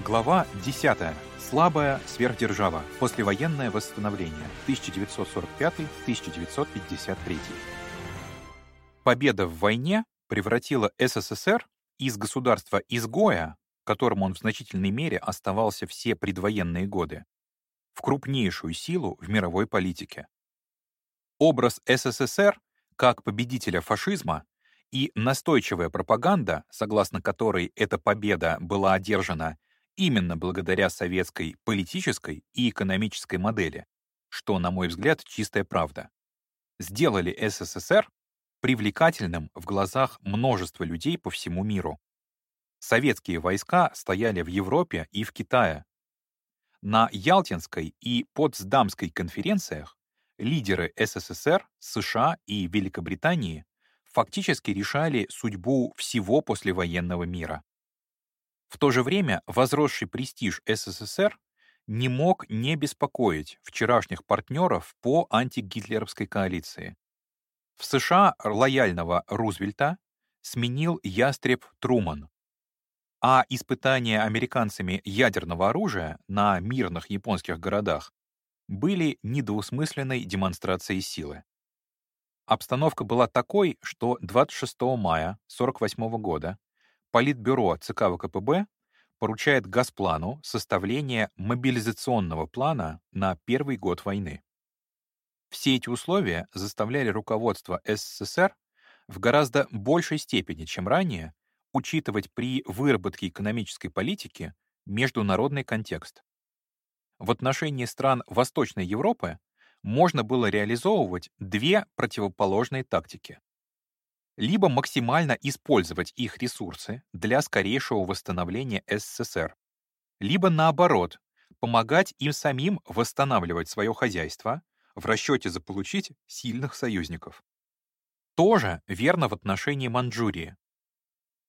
Глава 10. Слабая сверхдержава. Послевоенное восстановление. 1945-1953. Победа в войне превратила СССР из государства-изгоя, которым он в значительной мере оставался все предвоенные годы, в крупнейшую силу в мировой политике. Образ СССР как победителя фашизма и настойчивая пропаганда, согласно которой эта победа была одержана именно благодаря советской политической и экономической модели, что, на мой взгляд, чистая правда, сделали СССР привлекательным в глазах множества людей по всему миру. Советские войска стояли в Европе и в Китае. На Ялтинской и Потсдамской конференциях лидеры СССР, США и Великобритании фактически решали судьбу всего послевоенного мира. В то же время возросший престиж СССР не мог не беспокоить вчерашних партнеров по антигитлеровской коалиции. В США лояльного Рузвельта сменил ястреб Труман, а испытания американцами ядерного оружия на мирных японских городах были недвусмысленной демонстрацией силы. Обстановка была такой, что 26 мая 1948 года Политбюро ЦК ВКПБ поручает Газплану составление мобилизационного плана на первый год войны. Все эти условия заставляли руководство СССР в гораздо большей степени, чем ранее, учитывать при выработке экономической политики международный контекст. В отношении стран Восточной Европы можно было реализовывать две противоположные тактики либо максимально использовать их ресурсы для скорейшего восстановления СССР, либо наоборот, помогать им самим восстанавливать свое хозяйство в расчете заполучить сильных союзников. Тоже верно в отношении Манчжурии.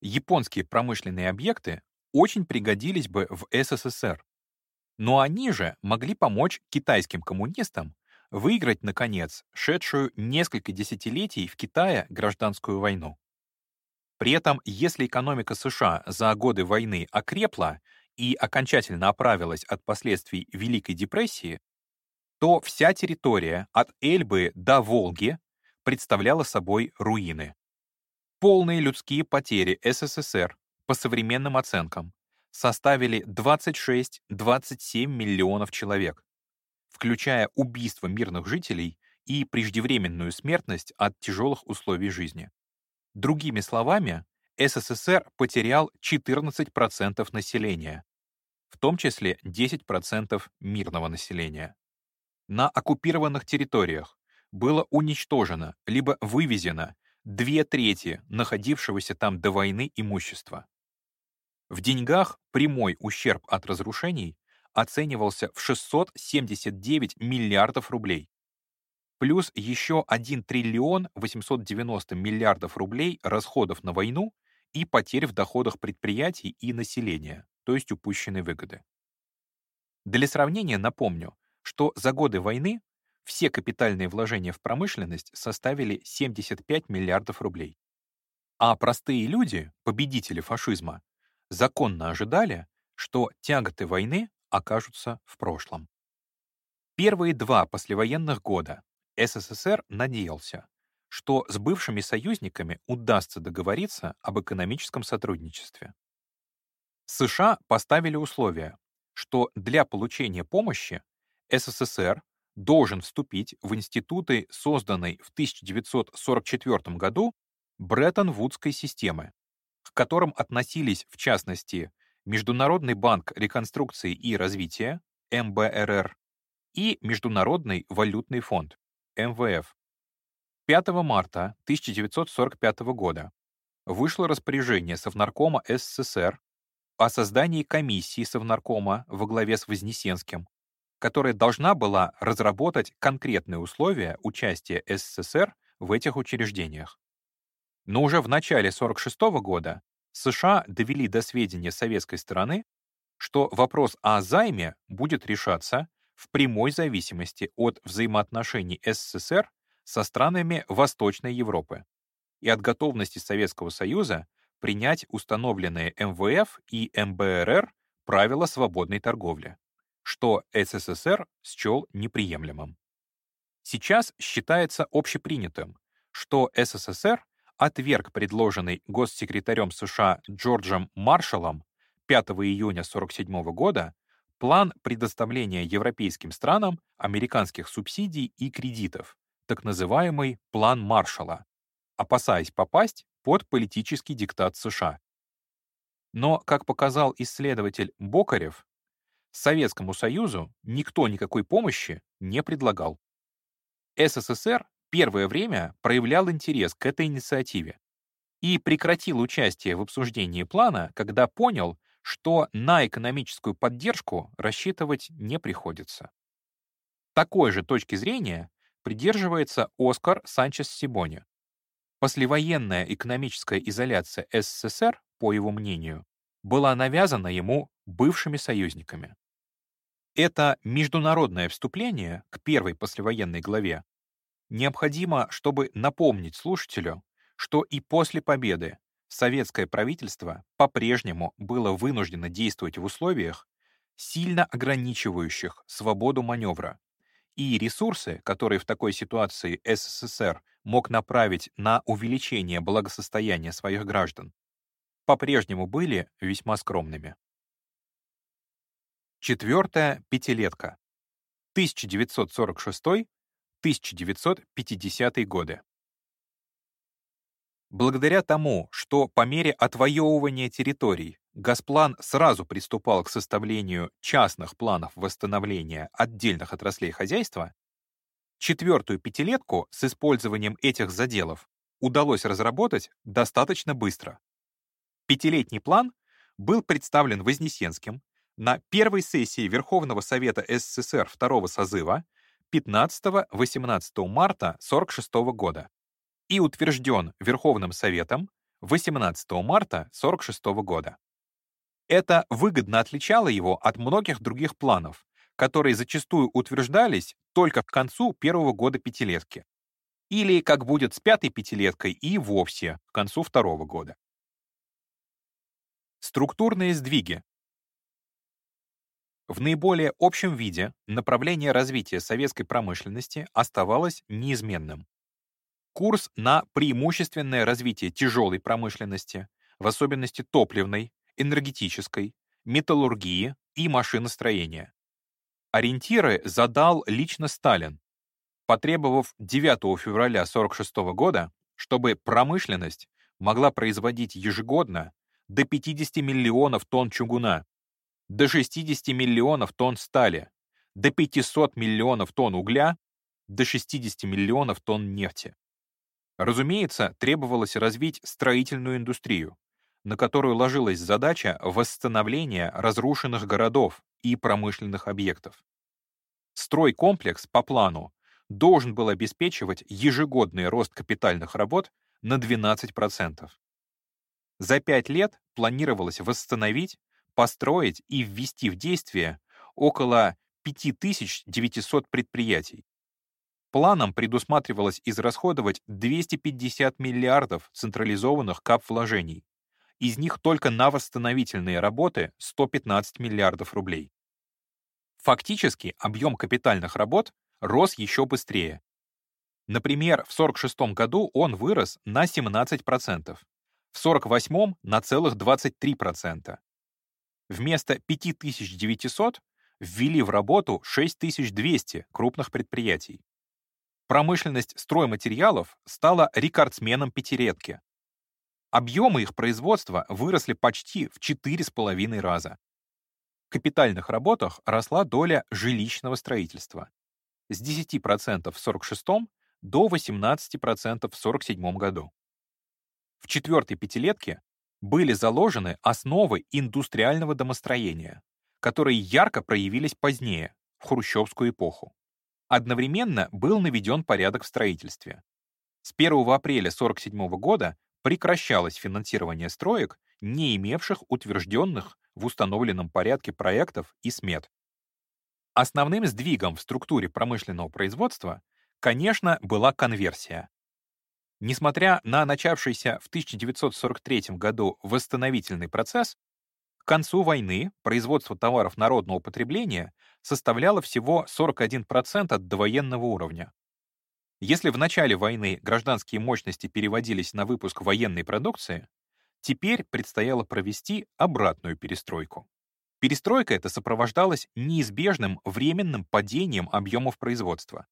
Японские промышленные объекты очень пригодились бы в СССР, но они же могли помочь китайским коммунистам выиграть, наконец, шедшую несколько десятилетий в Китае гражданскую войну. При этом, если экономика США за годы войны окрепла и окончательно оправилась от последствий Великой депрессии, то вся территория от Эльбы до Волги представляла собой руины. Полные людские потери СССР, по современным оценкам, составили 26-27 миллионов человек, включая убийство мирных жителей и преждевременную смертность от тяжелых условий жизни. Другими словами, СССР потерял 14% населения, в том числе 10% мирного населения. На оккупированных территориях было уничтожено либо вывезено две трети находившегося там до войны имущества. В деньгах прямой ущерб от разрушений оценивался в 679 миллиардов рублей. Плюс еще 1 триллион 890 миллиардов рублей расходов на войну и потерь в доходах предприятий и населения, то есть упущенной выгоды. Для сравнения напомню, что за годы войны все капитальные вложения в промышленность составили 75 миллиардов рублей. А простые люди, победители фашизма, законно ожидали, что тяготы войны окажутся в прошлом. Первые два послевоенных года СССР надеялся, что с бывшими союзниками удастся договориться об экономическом сотрудничестве. США поставили условие, что для получения помощи СССР должен вступить в институты, созданной в 1944 году Бреттон-Вудской системы, к которым относились, в частности, Международный банк реконструкции и развития, МБРР, и Международный валютный фонд, МВФ. 5 марта 1945 года вышло распоряжение Совнаркома СССР о создании комиссии Совнаркома во главе с Вознесенским, которая должна была разработать конкретные условия участия СССР в этих учреждениях. Но уже в начале 1946 года США довели до сведения советской стороны, что вопрос о займе будет решаться в прямой зависимости от взаимоотношений СССР со странами Восточной Европы и от готовности Советского Союза принять установленные МВФ и МБРР правила свободной торговли, что СССР счел неприемлемым. Сейчас считается общепринятым, что СССР отверг предложенный госсекретарем США Джорджем Маршаллом 5 июня 1947 года план предоставления европейским странам американских субсидий и кредитов, так называемый план Маршалла, опасаясь попасть под политический диктат США. Но, как показал исследователь Бокарев, Советскому Союзу никто никакой помощи не предлагал. СССР первое время проявлял интерес к этой инициативе и прекратил участие в обсуждении плана, когда понял, что на экономическую поддержку рассчитывать не приходится. Такой же точки зрения придерживается Оскар Санчес-Сибони. Послевоенная экономическая изоляция СССР, по его мнению, была навязана ему бывшими союзниками. Это международное вступление к первой послевоенной главе необходимо, чтобы напомнить слушателю, что и после победы советское правительство по-прежнему было вынуждено действовать в условиях, сильно ограничивающих свободу маневра, и ресурсы, которые в такой ситуации СССР мог направить на увеличение благосостояния своих граждан, по-прежнему были весьма скромными. Четвертая пятилетка. 1946 1950 годы. Благодаря тому, что по мере отвоевывания территорий Газплан сразу приступал к составлению частных планов восстановления отдельных отраслей хозяйства, четвертую пятилетку с использованием этих заделов удалось разработать достаточно быстро. Пятилетний план был представлен Вознесенским на первой сессии Верховного Совета СССР второго созыва 15-18 марта 1946 года и утвержден Верховным Советом 18 марта 1946 года. Это выгодно отличало его от многих других планов, которые зачастую утверждались только к концу первого года пятилетки, или, как будет с пятой пятилеткой, и вовсе к концу второго года. Структурные сдвиги в наиболее общем виде направление развития советской промышленности оставалось неизменным. Курс на преимущественное развитие тяжелой промышленности, в особенности топливной, энергетической, металлургии и машиностроения. Ориентиры задал лично Сталин, потребовав 9 февраля 1946 года, чтобы промышленность могла производить ежегодно до 50 миллионов тонн чугуна, до 60 миллионов тонн стали, до 500 миллионов тонн угля, до 60 миллионов тонн нефти. Разумеется, требовалось развить строительную индустрию, на которую ложилась задача восстановления разрушенных городов и промышленных объектов. Стройкомплекс по плану должен был обеспечивать ежегодный рост капитальных работ на 12%. За пять лет планировалось восстановить построить и ввести в действие около 5900 предприятий. Планом предусматривалось израсходовать 250 миллиардов централизованных кап-вложений. Из них только на восстановительные работы 115 миллиардов рублей. Фактически объем капитальных работ рос еще быстрее. Например, в 1946 году он вырос на 17%, в 1948 — на целых 23%, Вместо 5900 ввели в работу 6200 крупных предприятий. Промышленность стройматериалов стала рекордсменом пятиредки. Объемы их производства выросли почти в 4,5 раза. В капитальных работах росла доля жилищного строительства с 10% в 46 до 18% в 47 году. В четвертой пятилетке были заложены основы индустриального домостроения, которые ярко проявились позднее, в хрущевскую эпоху. Одновременно был наведен порядок в строительстве. С 1 апреля 1947 года прекращалось финансирование строек, не имевших утвержденных в установленном порядке проектов и смет. Основным сдвигом в структуре промышленного производства, конечно, была конверсия, Несмотря на начавшийся в 1943 году восстановительный процесс, К концу войны производство товаров народного потребления составляло всего 41% от довоенного уровня. Если в начале войны гражданские мощности переводились на выпуск военной продукции, теперь предстояло провести обратную перестройку. Перестройка эта сопровождалась неизбежным временным падением объемов производства.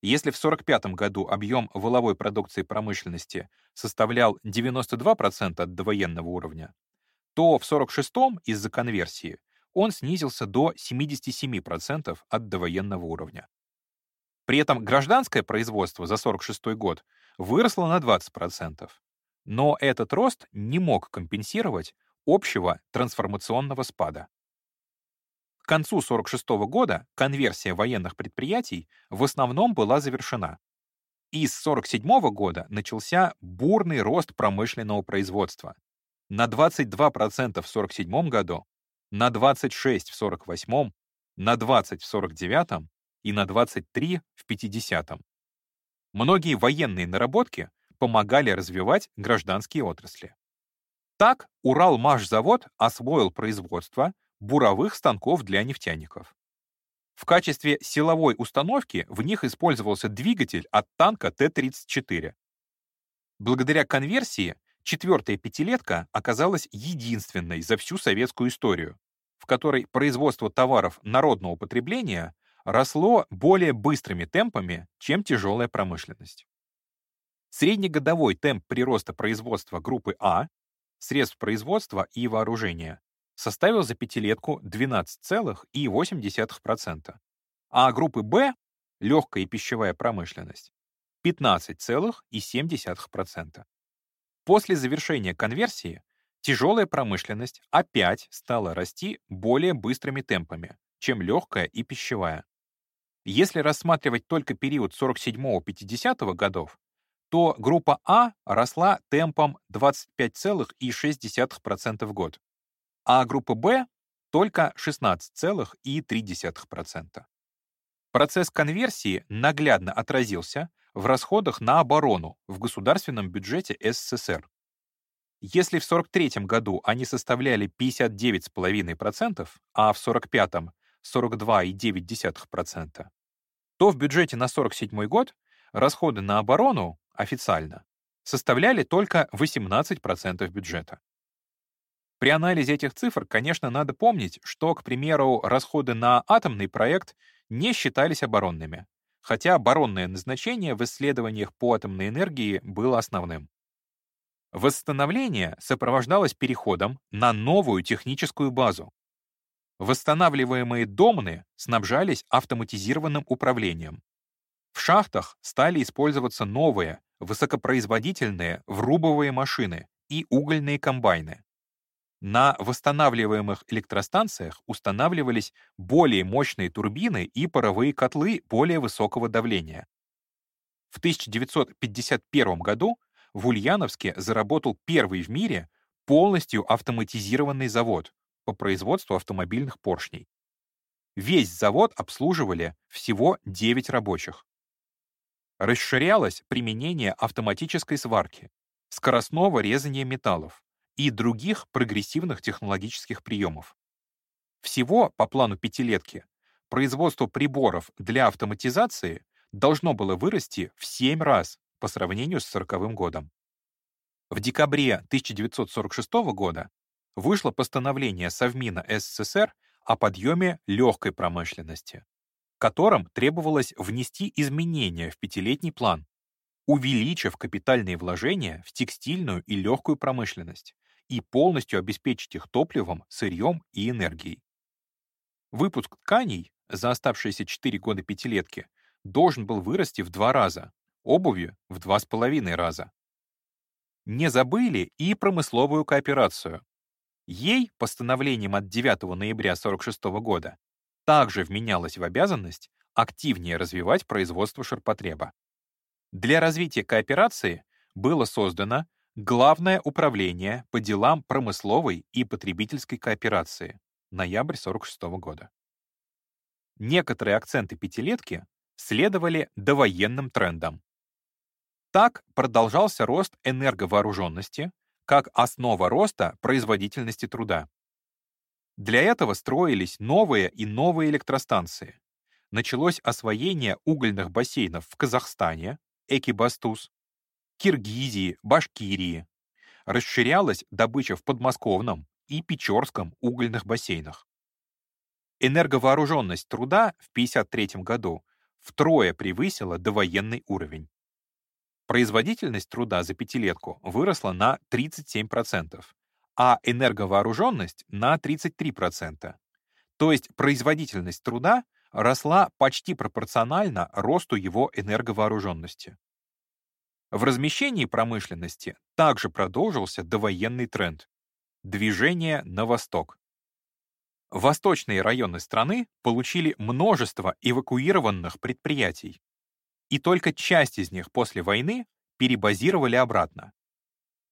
Если в 1945 году объем воловой продукции промышленности составлял 92% от довоенного уровня, то в 1946 из-за конверсии он снизился до 77% от довоенного уровня. При этом гражданское производство за 1946 год выросло на 20%, но этот рост не мог компенсировать общего трансформационного спада. Концу 1946 года конверсия военных предприятий в основном была завершена. И с 1947 года начался бурный рост промышленного производства. На 22% в 1947 году, на 26% в 1948, на 20% в 1949 и на 23% в 1950. Многие военные наработки помогали развивать гражданские отрасли. Так Уралмашзавод освоил производство буровых станков для нефтяников. В качестве силовой установки в них использовался двигатель от танка Т-34. Благодаря конверсии четвертая пятилетка оказалась единственной за всю советскую историю, в которой производство товаров народного потребления росло более быстрыми темпами, чем тяжелая промышленность. Среднегодовой темп прироста производства группы А средств производства и вооружения составил за пятилетку 12,8%, а группы Б, легкая и пищевая промышленность, 15,7%. После завершения конверсии тяжелая промышленность опять стала расти более быстрыми темпами, чем легкая и пищевая. Если рассматривать только период 47-50 годов, то группа А росла темпом 25,6% в год, а группа Б — только 16,3%. Процесс конверсии наглядно отразился в расходах на оборону в государственном бюджете СССР. Если в 1943 году они составляли 59,5%, а в 1945 — 42,9%, то в бюджете на 1947 год расходы на оборону официально составляли только 18% бюджета. При анализе этих цифр, конечно, надо помнить, что, к примеру, расходы на атомный проект не считались оборонными, хотя оборонное назначение в исследованиях по атомной энергии было основным. Восстановление сопровождалось переходом на новую техническую базу. Восстанавливаемые домны снабжались автоматизированным управлением. В шахтах стали использоваться новые, высокопроизводительные врубовые машины и угольные комбайны. На восстанавливаемых электростанциях устанавливались более мощные турбины и паровые котлы более высокого давления. В 1951 году в Ульяновске заработал первый в мире полностью автоматизированный завод по производству автомобильных поршней. Весь завод обслуживали всего 9 рабочих. Расширялось применение автоматической сварки, скоростного резания металлов и других прогрессивных технологических приемов. Всего, по плану пятилетки, производство приборов для автоматизации должно было вырасти в 7 раз по сравнению с 40 годом. В декабре 1946 года вышло постановление Совмина СССР о подъеме легкой промышленности которым требовалось внести изменения в пятилетний план, увеличив капитальные вложения в текстильную и легкую промышленность и полностью обеспечить их топливом, сырьем и энергией. Выпуск тканей за оставшиеся 4 года пятилетки должен был вырасти в два раза, обуви — в два с половиной раза. Не забыли и промысловую кооперацию. Ей постановлением от 9 ноября 1946 года также вменялось в обязанность активнее развивать производство ширпотреба. Для развития кооперации было создано Главное управление по делам промысловой и потребительской кооперации, ноябрь 1946 года. Некоторые акценты пятилетки следовали довоенным трендам. Так продолжался рост энерговооруженности как основа роста производительности труда. Для этого строились новые и новые электростанции. Началось освоение угольных бассейнов в Казахстане, Экибастуз, Киргизии, Башкирии. Расширялась добыча в подмосковном и Печорском угольных бассейнах. Энерговооруженность труда в 1953 году втрое превысила довоенный уровень. Производительность труда за пятилетку выросла на 37%, а энерговооруженность — на 33%. То есть производительность труда росла почти пропорционально росту его энерговооруженности. В размещении промышленности также продолжился довоенный тренд — движение на восток. Восточные районы страны получили множество эвакуированных предприятий, и только часть из них после войны перебазировали обратно.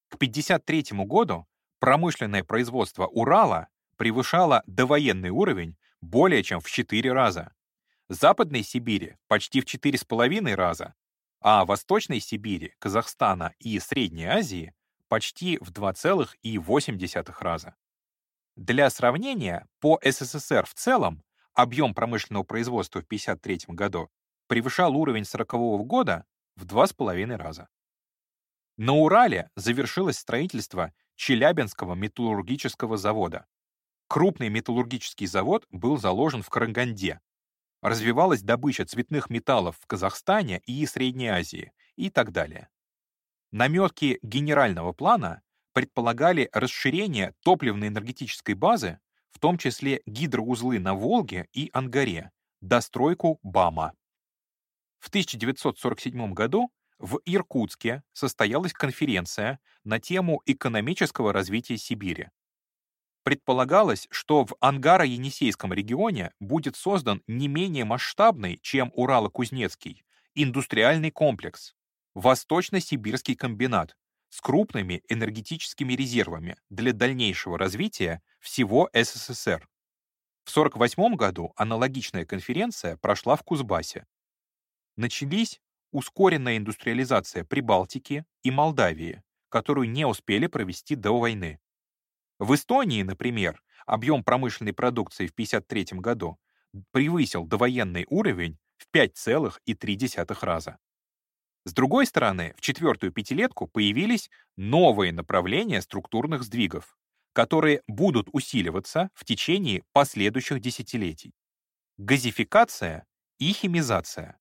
К 1953 году промышленное производство Урала превышало довоенный уровень более чем в 4 раза. Западной Сибири почти в 4,5 раза, а Восточной Сибири, Казахстана и Средней Азии почти в 2,8 раза. Для сравнения, по СССР в целом объем промышленного производства в 1953 году превышал уровень 1940 года в 2,5 раза. На Урале завершилось строительство Челябинского металлургического завода. Крупный металлургический завод был заложен в Караганде. Развивалась добыча цветных металлов в Казахстане и Средней Азии и так далее. Наметки генерального плана предполагали расширение топливно-энергетической базы, в том числе гидроузлы на Волге и Ангаре, достройку БАМа. В 1947 году в Иркутске состоялась конференция на тему экономического развития Сибири. Предполагалось, что в Ангаро-Енисейском регионе будет создан не менее масштабный, чем Урало-Кузнецкий, индустриальный комплекс — Восточно-Сибирский комбинат, с крупными энергетическими резервами для дальнейшего развития всего СССР. В 1948 году аналогичная конференция прошла в Кузбассе. Начались ускоренная индустриализация Прибалтики и Молдавии, которую не успели провести до войны. В Эстонии, например, объем промышленной продукции в 1953 году превысил довоенный уровень в 5,3 раза. С другой стороны, в четвертую пятилетку появились новые направления структурных сдвигов, которые будут усиливаться в течение последующих десятилетий. Газификация и химизация.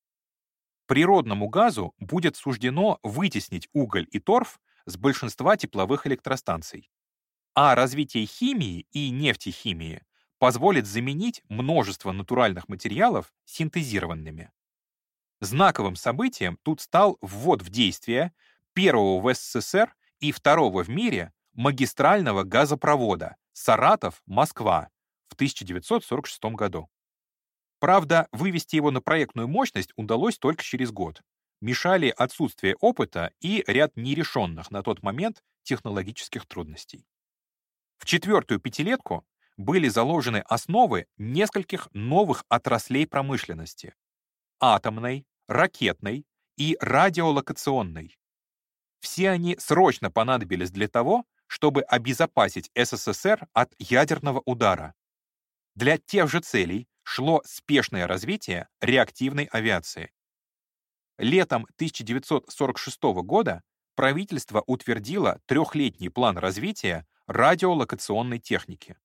Природному газу будет суждено вытеснить уголь и торф с большинства тепловых электростанций. А развитие химии и нефтехимии позволит заменить множество натуральных материалов синтезированными. Знаковым событием тут стал ввод в действие первого в СССР и второго в мире магистрального газопровода Саратов-Москва в 1946 году. Правда, вывести его на проектную мощность удалось только через год. Мешали отсутствие опыта и ряд нерешенных на тот момент технологических трудностей. В четвертую пятилетку были заложены основы нескольких новых отраслей промышленности, атомной, ракетной и радиолокационной. Все они срочно понадобились для того, чтобы обезопасить СССР от ядерного удара. Для тех же целей шло спешное развитие реактивной авиации. Летом 1946 года правительство утвердило трехлетний план развития радиолокационной техники.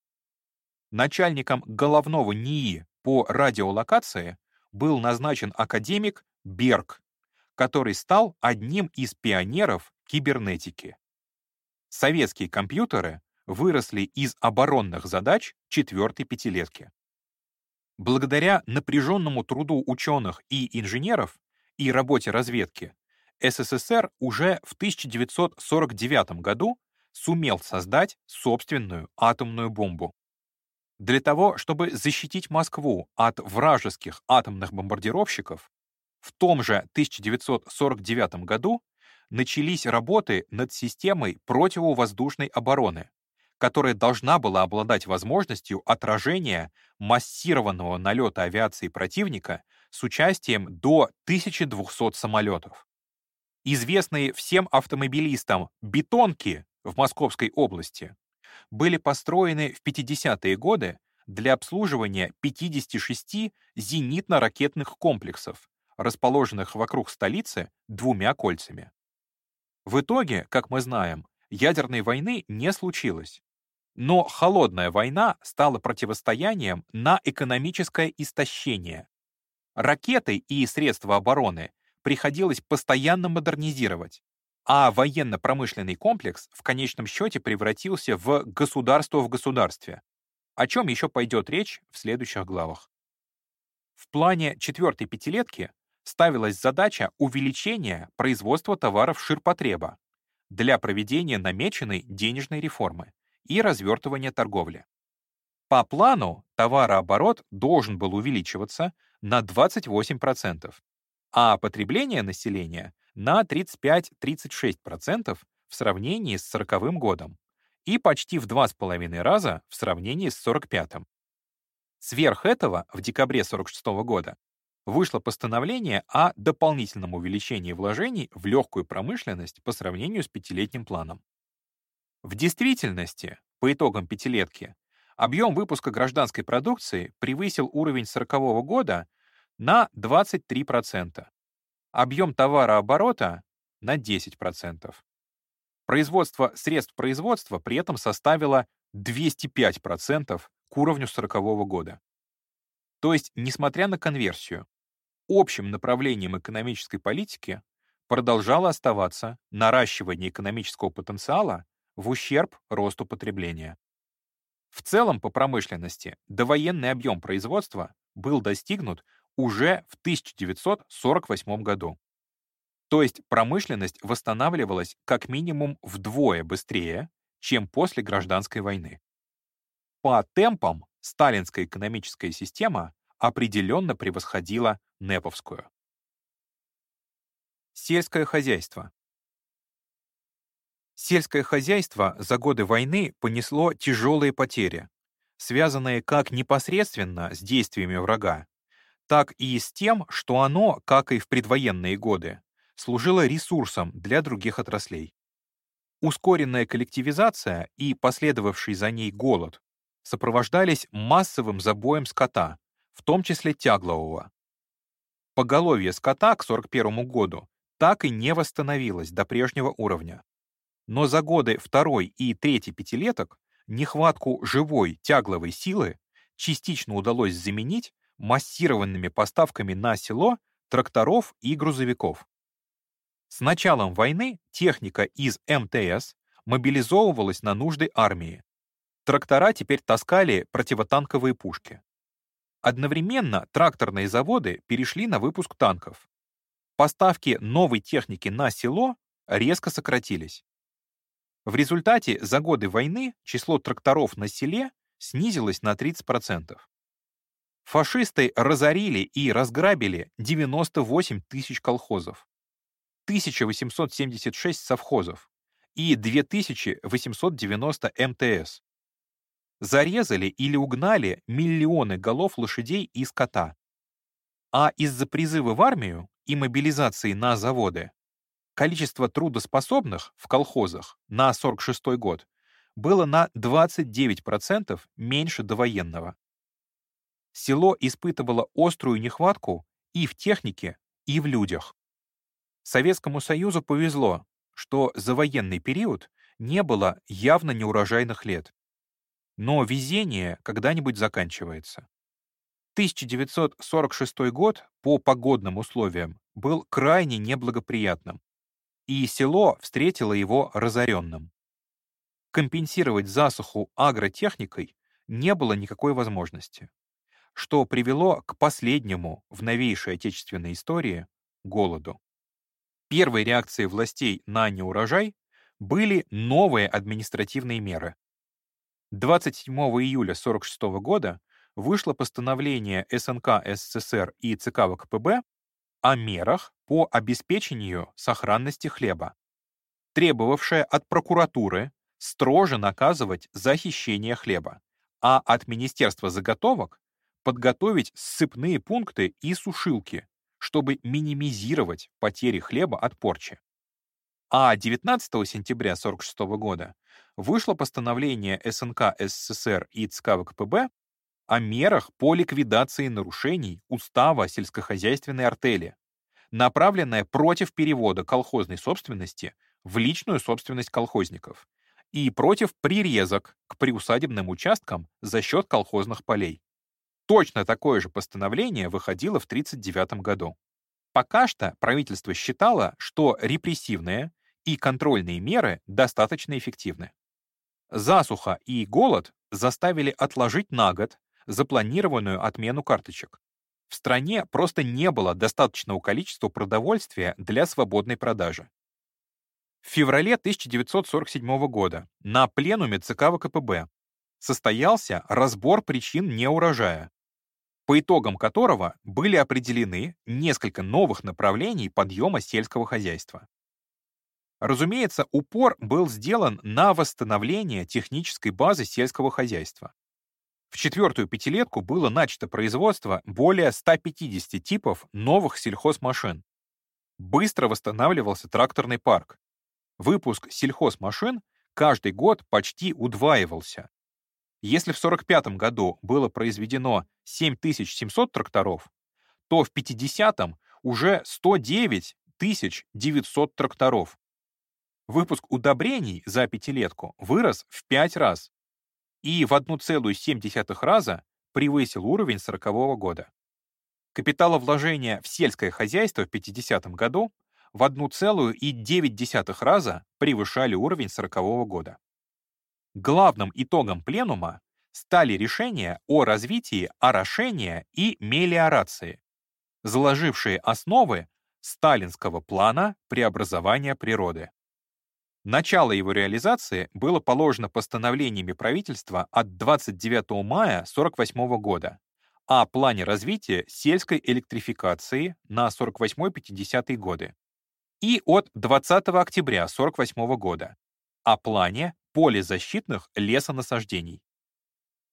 Начальником головного НИИ по радиолокации был назначен академик Берг, который стал одним из пионеров кибернетики. Советские компьютеры выросли из оборонных задач четвертой пятилетки. Благодаря напряженному труду ученых и инженеров и работе разведки, СССР уже в 1949 году сумел создать собственную атомную бомбу. Для того, чтобы защитить Москву от вражеских атомных бомбардировщиков, в том же 1949 году начались работы над системой противовоздушной обороны, которая должна была обладать возможностью отражения массированного налета авиации противника с участием до 1200 самолетов. Известные всем автомобилистам «бетонки» в Московской области были построены в 50-е годы для обслуживания 56 зенитно-ракетных комплексов, расположенных вокруг столицы двумя кольцами. В итоге, как мы знаем, ядерной войны не случилось. Но холодная война стала противостоянием на экономическое истощение. Ракеты и средства обороны приходилось постоянно модернизировать, а военно-промышленный комплекс в конечном счете превратился в государство в государстве, о чем еще пойдет речь в следующих главах. В плане четвертой пятилетки ставилась задача увеличения производства товаров ширпотреба для проведения намеченной денежной реформы и развертывания торговли. По плану товарооборот должен был увеличиваться на 28%, а потребление населения на 35-36% в сравнении с 40 годом и почти в 2,5 раза в сравнении с 45 -м. Сверх этого, в декабре 46 года, вышло постановление о дополнительном увеличении вложений в легкую промышленность по сравнению с пятилетним планом. В действительности, по итогам пятилетки, объем выпуска гражданской продукции превысил уровень 40 года на 23%, объем товарооборота — на 10%. Производство средств производства при этом составило 205% к уровню 40 года. То есть, несмотря на конверсию, общим направлением экономической политики продолжало оставаться наращивание экономического потенциала в ущерб росту потребления. В целом по промышленности довоенный объем производства был достигнут уже в 1948 году. То есть промышленность восстанавливалась как минимум вдвое быстрее, чем после гражданской войны. По темпам сталинская экономическая система определенно превосходила Неповскую. Сельское хозяйство. Сельское хозяйство за годы войны понесло тяжелые потери, связанные как непосредственно с действиями врага, так и с тем, что оно, как и в предвоенные годы, служило ресурсом для других отраслей. Ускоренная коллективизация и последовавший за ней голод сопровождались массовым забоем скота, в том числе тяглового. Поголовье скота к 1941 году так и не восстановилось до прежнего уровня. Но за годы второй и третьей пятилеток нехватку живой тягловой силы частично удалось заменить массированными поставками на село тракторов и грузовиков. С началом войны техника из МТС мобилизовывалась на нужды армии. Трактора теперь таскали противотанковые пушки. Одновременно тракторные заводы перешли на выпуск танков. Поставки новой техники на село резко сократились. В результате за годы войны число тракторов на селе снизилось на 30%. Фашисты разорили и разграбили 98 тысяч колхозов, 1876 совхозов и 2890 МТС зарезали или угнали миллионы голов лошадей и скота. А из-за призыва в армию и мобилизации на заводы количество трудоспособных в колхозах на 46 год было на 29% меньше довоенного. Село испытывало острую нехватку и в технике, и в людях. Советскому Союзу повезло, что за военный период не было явно неурожайных лет. Но везение когда-нибудь заканчивается. 1946 год по погодным условиям был крайне неблагоприятным, и село встретило его разоренным. Компенсировать засуху агротехникой не было никакой возможности, что привело к последнему в новейшей отечественной истории голоду. Первой реакцией властей на неурожай были новые административные меры, 27 июля 1946 года вышло постановление СНК СССР и ЦК ВКПБ о мерах по обеспечению сохранности хлеба, требовавшее от прокуратуры строже наказывать за хищение хлеба, а от Министерства заготовок подготовить ссыпные пункты и сушилки, чтобы минимизировать потери хлеба от порчи. А 19 сентября 1946 года вышло постановление СНК СССР и ЦК ВКПБ о мерах по ликвидации нарушений устава сельскохозяйственной артели, направленное против перевода колхозной собственности в личную собственность колхозников и против прирезок к приусадебным участкам за счет колхозных полей. Точно такое же постановление выходило в 1939 году. Пока что правительство считало, что репрессивные и контрольные меры достаточно эффективны. Засуха и голод заставили отложить на год запланированную отмену карточек. В стране просто не было достаточного количества продовольствия для свободной продажи. В феврале 1947 года на пленуме ЦК ВКПБ состоялся разбор причин неурожая, по итогам которого были определены несколько новых направлений подъема сельского хозяйства. Разумеется, упор был сделан на восстановление технической базы сельского хозяйства. В четвертую пятилетку было начато производство более 150 типов новых сельхозмашин. Быстро восстанавливался тракторный парк. Выпуск сельхозмашин каждый год почти удваивался. Если в 1945 году было произведено 7700 тракторов, то в 50-м уже 109 900 тракторов. Выпуск удобрений за пятилетку вырос в 5 раз и в 1,7 раза превысил уровень 40 года. Капиталовложения в сельское хозяйство в 50 году в 1,9 раза превышали уровень 40 года. Главным итогом пленума стали решения о развитии орошения и мелиорации, заложившие основы сталинского плана преобразования природы. Начало его реализации было положено постановлениями правительства от 29 мая 1948 года о плане развития сельской электрификации на 48-50 годы и от 20 октября 1948 года о плане полезащитных лесонасаждений.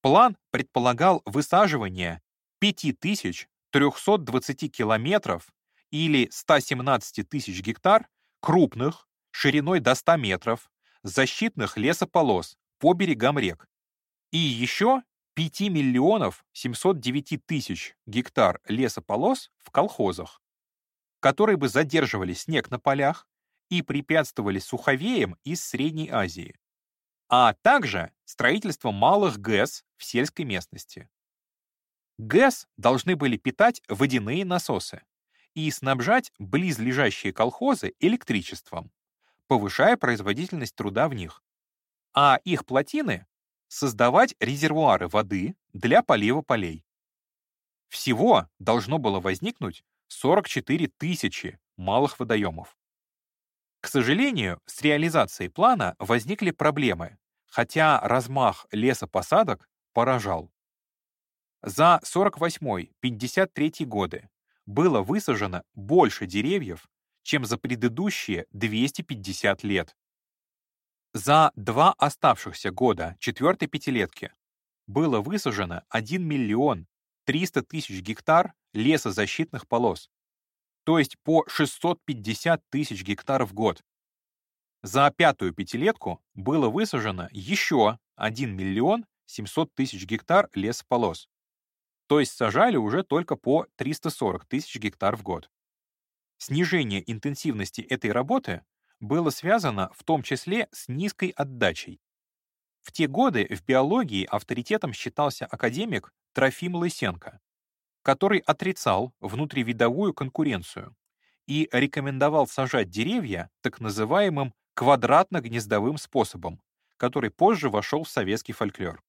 План предполагал высаживание 5320 километров или 117 тысяч гектар крупных шириной до 100 метров, защитных лесополос по берегам рек и еще 5 миллионов 709 тысяч гектар лесополос в колхозах, которые бы задерживали снег на полях и препятствовали суховеям из Средней Азии, а также строительство малых ГЭС в сельской местности. ГЭС должны были питать водяные насосы и снабжать близлежащие колхозы электричеством повышая производительность труда в них. А их плотины — создавать резервуары воды для полива полей. Всего должно было возникнуть 44 тысячи малых водоемов. К сожалению, с реализацией плана возникли проблемы, хотя размах лесопосадок поражал. За 48-53 годы было высажено больше деревьев, чем за предыдущие 250 лет. За два оставшихся года четвертой пятилетки было высажено 1 миллион 300 тысяч гектар лесозащитных полос, то есть по 650 тысяч гектар в год. За пятую пятилетку было высажено еще 1 миллион 700 тысяч гектар лесополос, то есть сажали уже только по 340 тысяч гектар в год. Снижение интенсивности этой работы было связано в том числе с низкой отдачей. В те годы в биологии авторитетом считался академик Трофим Лысенко, который отрицал внутривидовую конкуренцию и рекомендовал сажать деревья так называемым квадратно-гнездовым способом, который позже вошел в советский фольклор.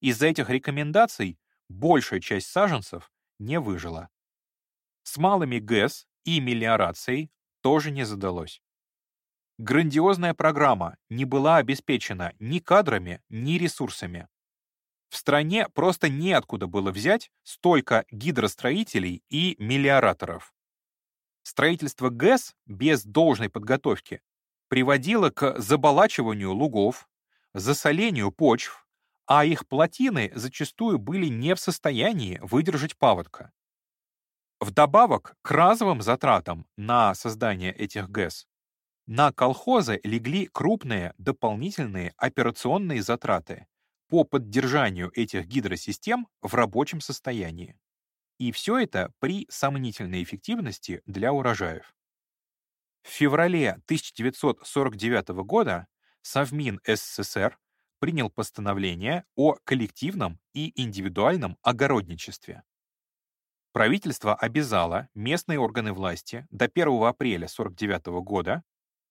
Из-за этих рекомендаций большая часть саженцев не выжила. С малыми ГЭС и мелиорацией тоже не задалось. Грандиозная программа не была обеспечена ни кадрами, ни ресурсами. В стране просто неоткуда было взять столько гидростроителей и мелиораторов. Строительство ГЭС без должной подготовки приводило к заболачиванию лугов, засолению почв, а их плотины зачастую были не в состоянии выдержать паводка. Вдобавок к разовым затратам на создание этих ГЭС На колхозы легли крупные дополнительные операционные затраты по поддержанию этих гидросистем в рабочем состоянии. И все это при сомнительной эффективности для урожаев. В феврале 1949 года Совмин СССР принял постановление о коллективном и индивидуальном огородничестве. Правительство обязало местные органы власти до 1 апреля 1949 года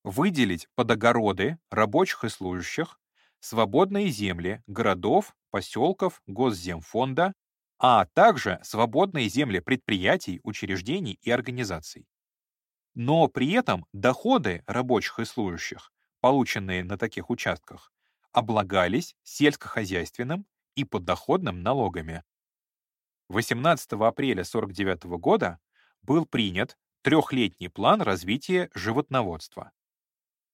выделить под огороды рабочих и служащих свободные земли городов, поселков, госземфонда, а также свободные земли предприятий, учреждений и организаций. Но при этом доходы рабочих и служащих, полученные на таких участках, облагались сельскохозяйственным и подоходным налогами. 18 апреля 1949 года был принят трехлетний план развития животноводства.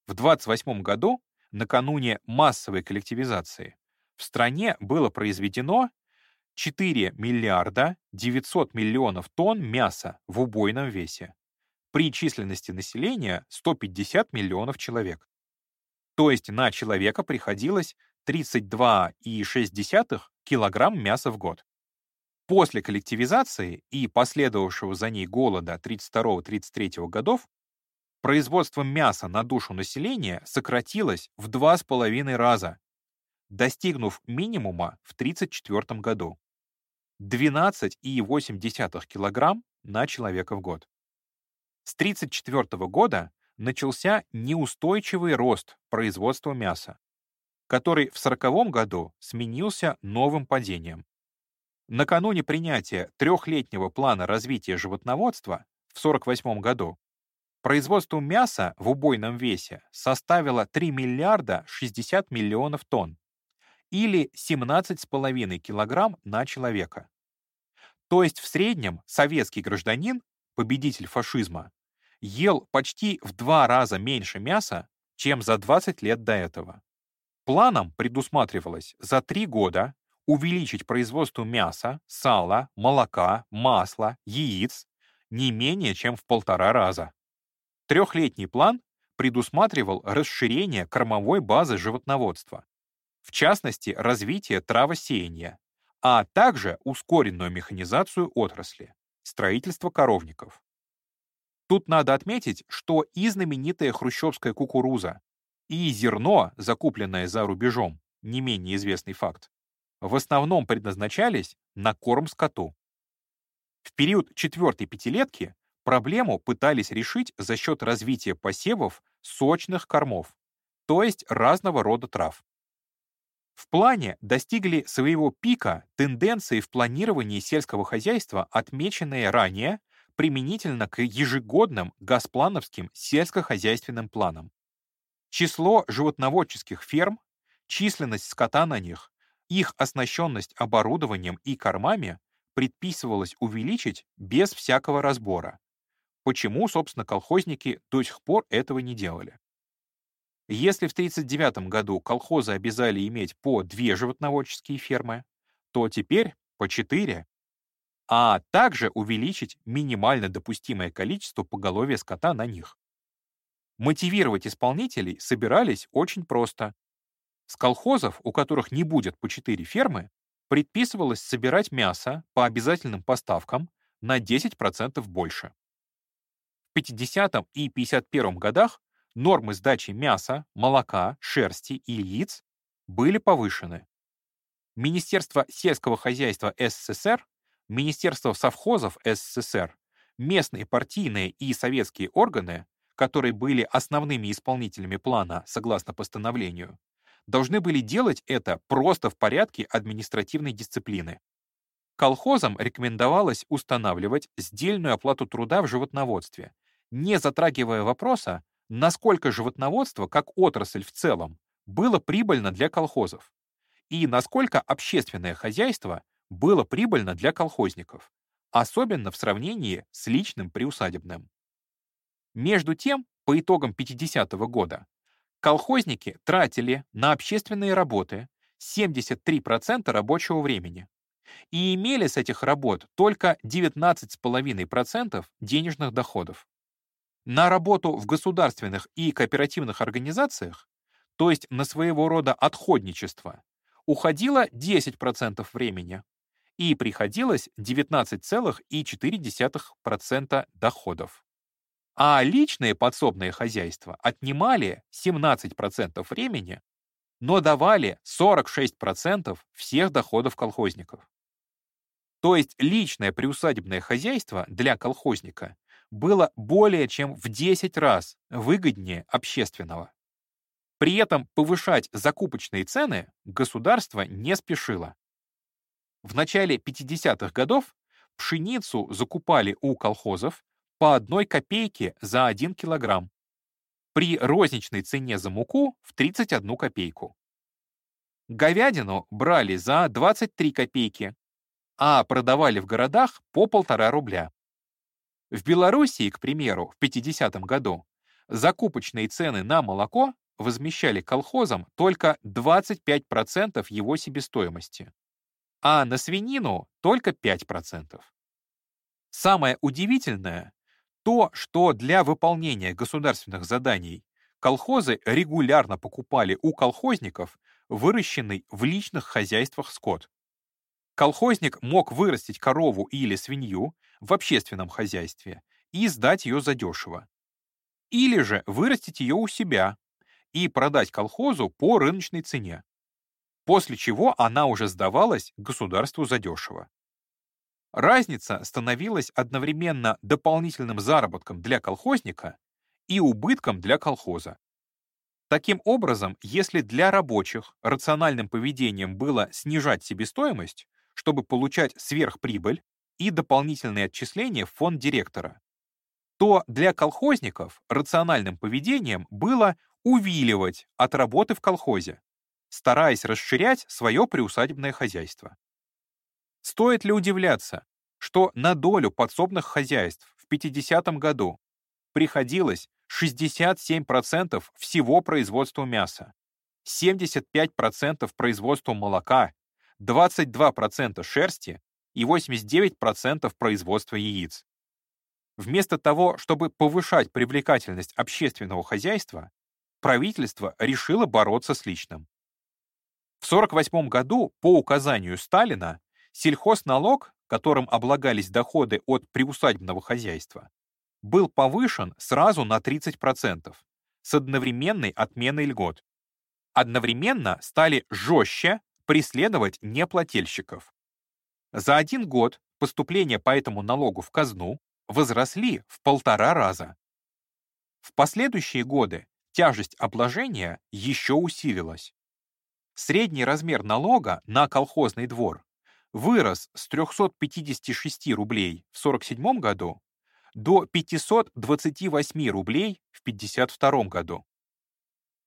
В 1928 году, накануне массовой коллективизации, в стране было произведено 4 миллиарда 900 миллионов тонн мяса в убойном весе при численности населения 150 миллионов человек. То есть на человека приходилось 32,6 килограмм мяса в год. После коллективизации и последовавшего за ней голода 32-33 годов производство мяса на душу населения сократилось в 2,5 раза, достигнув минимума в 1934 году. 12,8 килограмм на человека в год. С 1934 года начался неустойчивый рост производства мяса, который в 1940 году сменился новым падением. Накануне принятия трехлетнего плана развития животноводства в 1948 году производство мяса в убойном весе составило 3 миллиарда 60 миллионов тонн или 17,5 килограмм на человека. То есть в среднем советский гражданин, победитель фашизма, ел почти в два раза меньше мяса, чем за 20 лет до этого. Планом предусматривалось за три года увеличить производство мяса, сала, молока, масла, яиц не менее чем в полтора раза. Трехлетний план предусматривал расширение кормовой базы животноводства, в частности, развитие травосеяния, а также ускоренную механизацию отрасли, строительство коровников. Тут надо отметить, что и знаменитая хрущевская кукуруза, и зерно, закупленное за рубежом, не менее известный факт, в основном предназначались на корм скоту. В период четвертой пятилетки проблему пытались решить за счет развития посевов сочных кормов, то есть разного рода трав. В плане достигли своего пика тенденции в планировании сельского хозяйства, отмеченные ранее применительно к ежегодным газплановским сельскохозяйственным планам. Число животноводческих ферм, численность скота на них, их оснащенность оборудованием и кормами предписывалось увеличить без всякого разбора. Почему, собственно, колхозники до сих пор этого не делали? Если в 1939 году колхозы обязали иметь по две животноводческие фермы, то теперь по четыре, а также увеличить минимально допустимое количество поголовья скота на них. Мотивировать исполнителей собирались очень просто. С колхозов, у которых не будет по 4 фермы, предписывалось собирать мясо по обязательным поставкам на 10% больше. В 50 и 51 годах нормы сдачи мяса, молока, шерсти и яиц были повышены. Министерство сельского хозяйства СССР, Министерство совхозов СССР, местные партийные и советские органы, которые были основными исполнителями плана согласно постановлению, должны были делать это просто в порядке административной дисциплины. Колхозам рекомендовалось устанавливать сдельную оплату труда в животноводстве, не затрагивая вопроса, насколько животноводство, как отрасль в целом, было прибыльно для колхозов, и насколько общественное хозяйство было прибыльно для колхозников, особенно в сравнении с личным приусадебным. Между тем, по итогам 50-го года, Колхозники тратили на общественные работы 73% рабочего времени и имели с этих работ только 19,5% денежных доходов. На работу в государственных и кооперативных организациях, то есть на своего рода отходничество, уходило 10% времени и приходилось 19,4% доходов. А личные подсобные хозяйства отнимали 17% времени, но давали 46% всех доходов колхозников. То есть личное приусадебное хозяйство для колхозника было более чем в 10 раз выгоднее общественного. При этом повышать закупочные цены государство не спешило. В начале 50-х годов пшеницу закупали у колхозов по одной копейке за 1 килограмм при розничной цене за муку в 31 копейку. Говядину брали за 23 копейки, а продавали в городах по полтора рубля. В Белоруссии, к примеру, в 50 году закупочные цены на молоко возмещали колхозам только 25% его себестоимости, а на свинину только 5%. Самое удивительное то, что для выполнения государственных заданий колхозы регулярно покупали у колхозников выращенный в личных хозяйствах скот. Колхозник мог вырастить корову или свинью в общественном хозяйстве и сдать ее задешево. Или же вырастить ее у себя и продать колхозу по рыночной цене, после чего она уже сдавалась государству задешево. Разница становилась одновременно дополнительным заработком для колхозника и убытком для колхоза. Таким образом, если для рабочих рациональным поведением было снижать себестоимость, чтобы получать сверхприбыль и дополнительные отчисления в фонд директора, то для колхозников рациональным поведением было увиливать от работы в колхозе, стараясь расширять свое приусадебное хозяйство. Стоит ли удивляться, что на долю подсобных хозяйств в 50 году приходилось 67% всего производства мяса, 75% производства молока 22% шерсти и 89% производства яиц. Вместо того, чтобы повышать привлекательность общественного хозяйства, правительство решило бороться с личным. В 1948 году по указанию Сталина сельхозналог, которым облагались доходы от приусадебного хозяйства, был повышен сразу на 30% с одновременной отменой льгот. Одновременно стали жестче преследовать неплательщиков. За один год поступления по этому налогу в казну возросли в полтора раза. В последующие годы тяжесть обложения еще усилилась. Средний размер налога на колхозный двор вырос с 356 рублей в 1947 году до 528 рублей в 1952 году.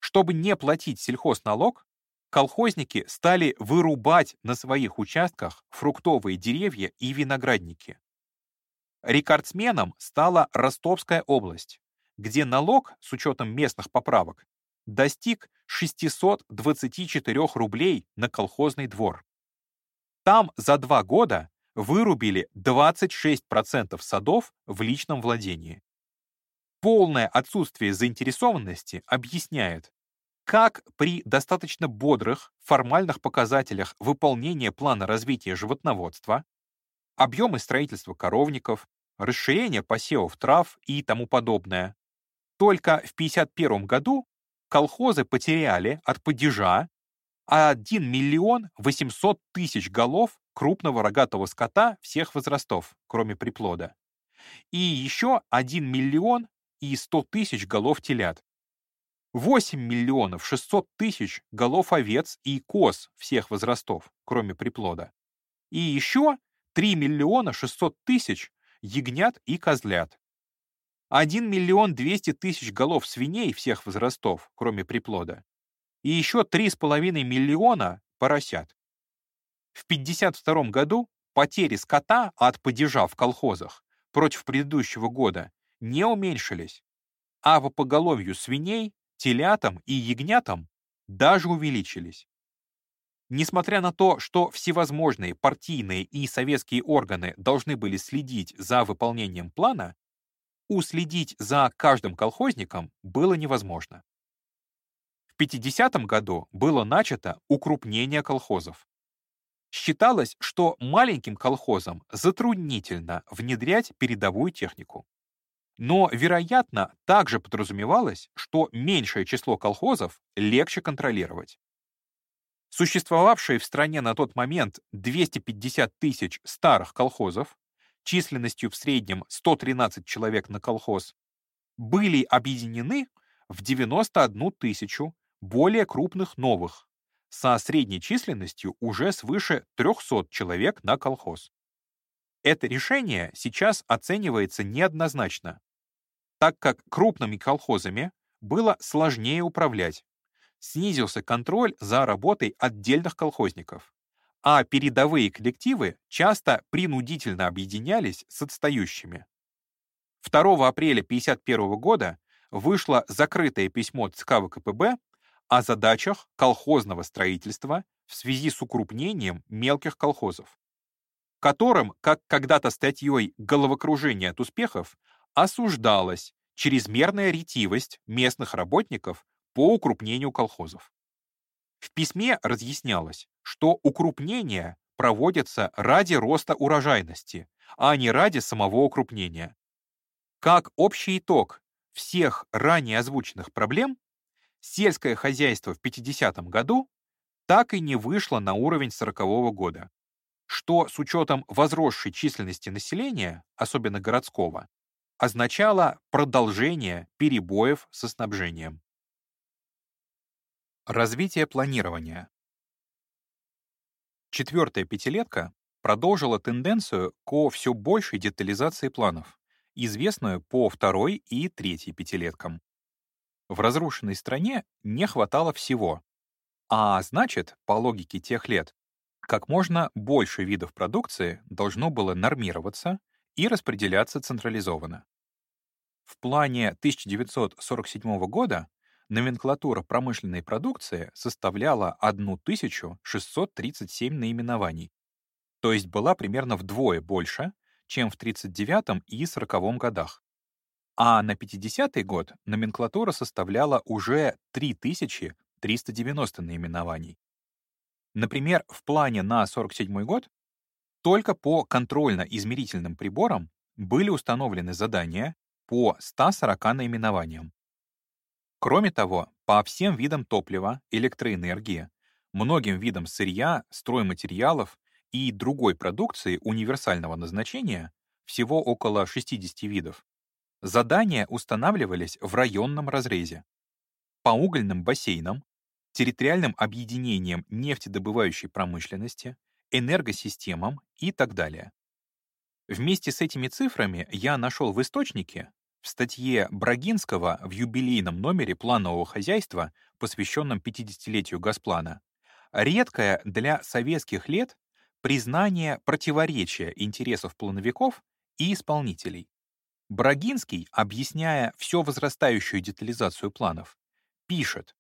Чтобы не платить сельхозналог, колхозники стали вырубать на своих участках фруктовые деревья и виноградники. Рекордсменом стала Ростовская область, где налог, с учетом местных поправок, достиг 624 рублей на колхозный двор. Там за два года вырубили 26% садов в личном владении. Полное отсутствие заинтересованности объясняет, как при достаточно бодрых формальных показателях выполнения плана развития животноводства, объемы строительства коровников, расширение посевов трав и тому подобное, только в 1951 году колхозы потеряли от падежа 1 миллион 800 тысяч голов крупного рогатого скота всех возрастов, кроме приплода, и еще 1 миллион и 100 тысяч голов телят. 8 миллионов 600 тысяч голов овец и коз всех возрастов, кроме приплода. И еще 3 миллиона 600 тысяч ягнят и козлят. 1 миллион 200 тысяч голов свиней всех возрастов, кроме приплода. И еще 3,5 миллиона поросят. В 1952 году потери скота от падежа в колхозах против предыдущего года не уменьшились, а по поголовью свиней телятам и ягнятам даже увеличились. Несмотря на то, что всевозможные партийные и советские органы должны были следить за выполнением плана, уследить за каждым колхозником было невозможно. В 50 году было начато укрупнение колхозов. Считалось, что маленьким колхозам затруднительно внедрять передовую технику. Но, вероятно, также подразумевалось, что меньшее число колхозов легче контролировать. Существовавшие в стране на тот момент 250 тысяч старых колхозов, численностью в среднем 113 человек на колхоз, были объединены в 91 тысячу более крупных новых, со средней численностью уже свыше 300 человек на колхоз. Это решение сейчас оценивается неоднозначно, так как крупными колхозами было сложнее управлять, снизился контроль за работой отдельных колхозников, а передовые коллективы часто принудительно объединялись с отстающими. 2 апреля 1951 года вышло закрытое письмо ЦК ВКПБ о задачах колхозного строительства в связи с укрупнением мелких колхозов, которым, как когда-то статьей «Головокружение от успехов», осуждалась чрезмерная ретивость местных работников по укрупнению колхозов. В письме разъяснялось, что укрупнение проводится ради роста урожайности, а не ради самого укрупнения. Как общий итог всех ранее озвученных проблем, сельское хозяйство в 50 году так и не вышло на уровень 40 -го года, что с учетом возросшей численности населения, особенно городского, означало продолжение перебоев со снабжением. Развитие планирования. Четвертая пятилетка продолжила тенденцию ко все большей детализации планов, известную по второй и третьей пятилеткам. В разрушенной стране не хватало всего. А значит, по логике тех лет, как можно больше видов продукции должно было нормироваться и распределяться централизованно. В плане 1947 года номенклатура промышленной продукции составляла 1637 наименований, то есть была примерно вдвое больше, чем в 1939 и 1940 годах. А на 50-й год номенклатура составляла уже 3390 наименований. Например, в плане на 47 год только по контрольно-измерительным приборам были установлены задания по 140 наименованиям. Кроме того, по всем видам топлива, электроэнергии, многим видам сырья, стройматериалов и другой продукции универсального назначения, всего около 60 видов, Задания устанавливались в районном разрезе. По угольным бассейнам, территориальным объединениям нефтедобывающей промышленности, энергосистемам и так далее. Вместе с этими цифрами я нашел в источнике, в статье Брагинского в юбилейном номере планового хозяйства, посвященном 50-летию Газплана, редкое для советских лет признание противоречия интересов плановиков и исполнителей. Брагинский, объясняя все возрастающую детализацию планов, пишет,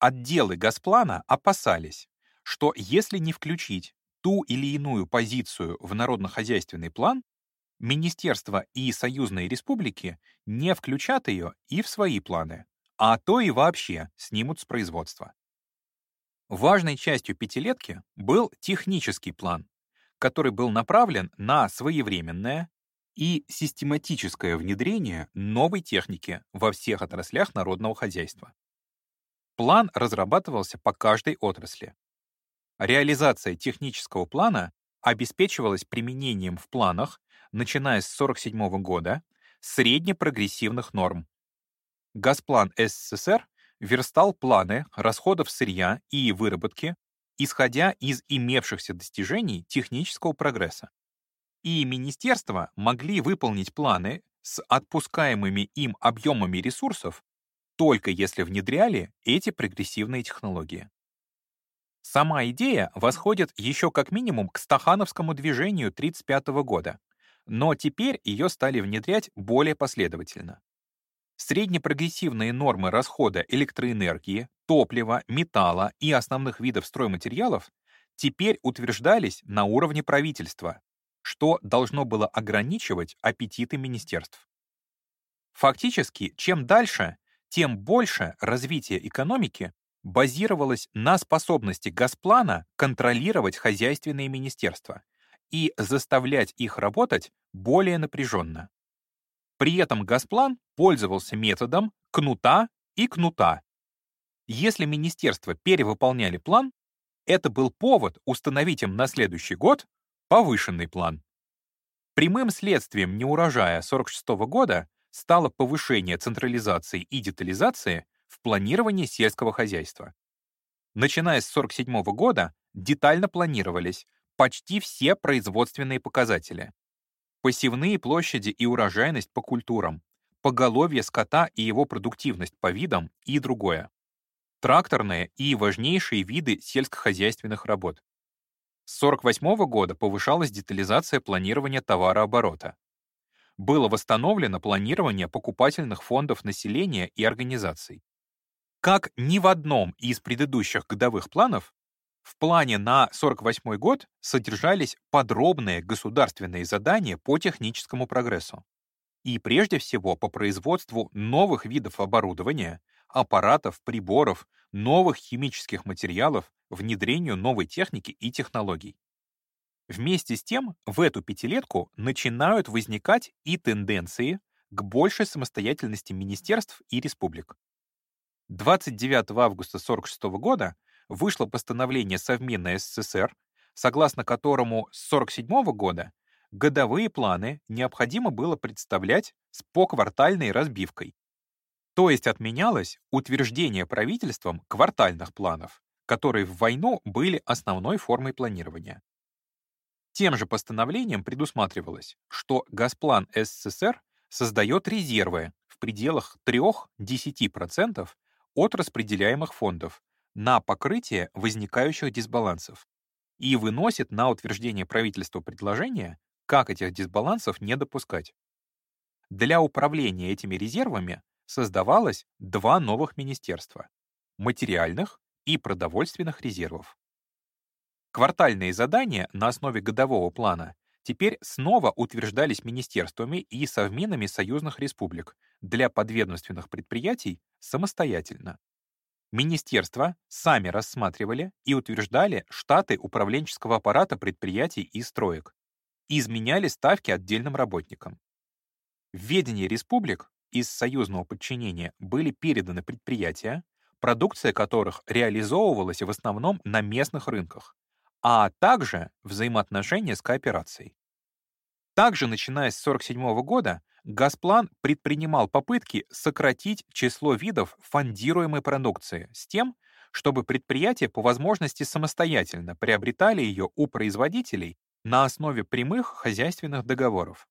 «Отделы Газплана опасались, что если не включить ту или иную позицию в народно-хозяйственный план, министерства и союзные республики не включат ее и в свои планы, а то и вообще снимут с производства. Важной частью пятилетки был технический план, который был направлен на своевременное, и систематическое внедрение новой техники во всех отраслях народного хозяйства. План разрабатывался по каждой отрасли. Реализация технического плана обеспечивалась применением в планах, начиная с 1947 года, среднепрогрессивных норм. Газплан СССР верстал планы расходов сырья и выработки, исходя из имевшихся достижений технического прогресса и министерства могли выполнить планы с отпускаемыми им объемами ресурсов только если внедряли эти прогрессивные технологии. Сама идея восходит еще как минимум к стахановскому движению 1935 года, но теперь ее стали внедрять более последовательно. Среднепрогрессивные нормы расхода электроэнергии, топлива, металла и основных видов стройматериалов теперь утверждались на уровне правительства, что должно было ограничивать аппетиты министерств. Фактически, чем дальше, тем больше развитие экономики базировалось на способности Газплана контролировать хозяйственные министерства и заставлять их работать более напряженно. При этом Газплан пользовался методом кнута и кнута. Если министерства перевыполняли план, это был повод установить им на следующий год повышенный план. Прямым следствием неурожая 46 года стало повышение централизации и детализации в планировании сельского хозяйства. Начиная с 1947 года детально планировались почти все производственные показатели. Посевные площади и урожайность по культурам, поголовье скота и его продуктивность по видам и другое. Тракторные и важнейшие виды сельскохозяйственных работ. С 1948 года повышалась детализация планирования товарооборота было восстановлено планирование покупательных фондов населения и организаций. Как ни в одном из предыдущих годовых планов, в плане на 48 год содержались подробные государственные задания по техническому прогрессу. И прежде всего по производству новых видов оборудования, аппаратов, приборов, новых химических материалов, внедрению новой техники и технологий. Вместе с тем, в эту пятилетку начинают возникать и тенденции к большей самостоятельности министерств и республик. 29 августа 1946 года вышло постановление Совмина СССР, согласно которому с 1947 года годовые планы необходимо было представлять с поквартальной разбивкой. То есть отменялось утверждение правительством квартальных планов, которые в войну были основной формой планирования. Тем же постановлением предусматривалось, что Газплан СССР создает резервы в пределах 3-10% от распределяемых фондов на покрытие возникающих дисбалансов и выносит на утверждение правительства предложение, как этих дисбалансов не допускать. Для управления этими резервами создавалось два новых министерства — материальных и продовольственных резервов. Квартальные задания на основе годового плана теперь снова утверждались министерствами и совминами союзных республик для подведомственных предприятий самостоятельно. Министерства сами рассматривали и утверждали штаты управленческого аппарата предприятий и строек, и изменяли ставки отдельным работникам. В республик из союзного подчинения были переданы предприятия, продукция которых реализовывалась в основном на местных рынках, а также взаимоотношения с кооперацией. Также, начиная с 1947 года, Газплан предпринимал попытки сократить число видов фондируемой продукции с тем, чтобы предприятия по возможности самостоятельно приобретали ее у производителей на основе прямых хозяйственных договоров.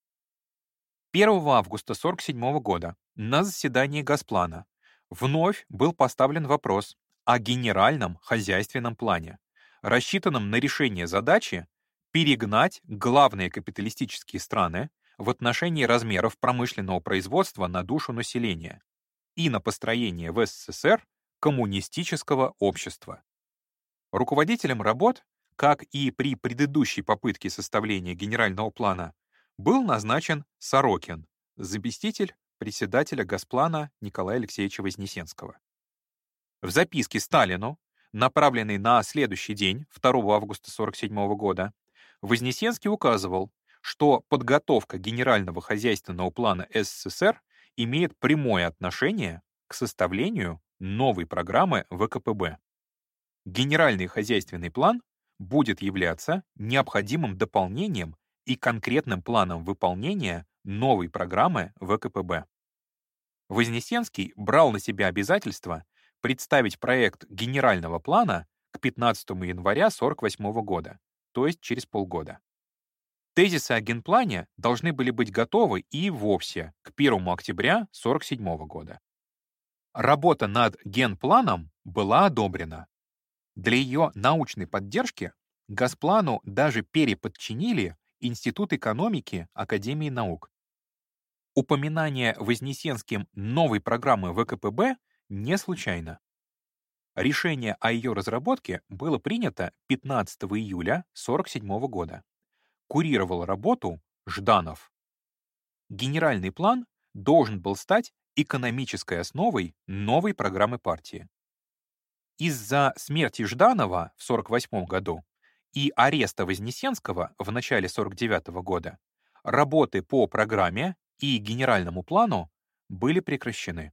1 августа 1947 года на заседании Газплана вновь был поставлен вопрос о генеральном хозяйственном плане, рассчитанном на решение задачи перегнать главные капиталистические страны в отношении размеров промышленного производства на душу населения и на построение в СССР коммунистического общества. Руководителем работ, как и при предыдущей попытке составления генерального плана, был назначен Сорокин, заместитель председателя Госплана Николая Алексеевича Вознесенского. В записке Сталину направленный на следующий день, 2 августа 1947 года, Вознесенский указывал, что подготовка генерального хозяйственного плана СССР имеет прямое отношение к составлению новой программы ВКПБ. Генеральный хозяйственный план будет являться необходимым дополнением и конкретным планом выполнения новой программы ВКПБ. Вознесенский брал на себя обязательство представить проект генерального плана к 15 января 1948 года, то есть через полгода. Тезисы о генплане должны были быть готовы и вовсе к 1 октября 1947 года. Работа над генпланом была одобрена. Для ее научной поддержки Газплану даже переподчинили Институт экономики Академии наук. Упоминание Вознесенским новой программы ВКПБ не случайно. Решение о ее разработке было принято 15 июля 1947 года. Курировал работу Жданов. Генеральный план должен был стать экономической основой новой программы партии. Из-за смерти Жданова в 1948 году и ареста Вознесенского в начале 1949 года работы по программе и генеральному плану были прекращены.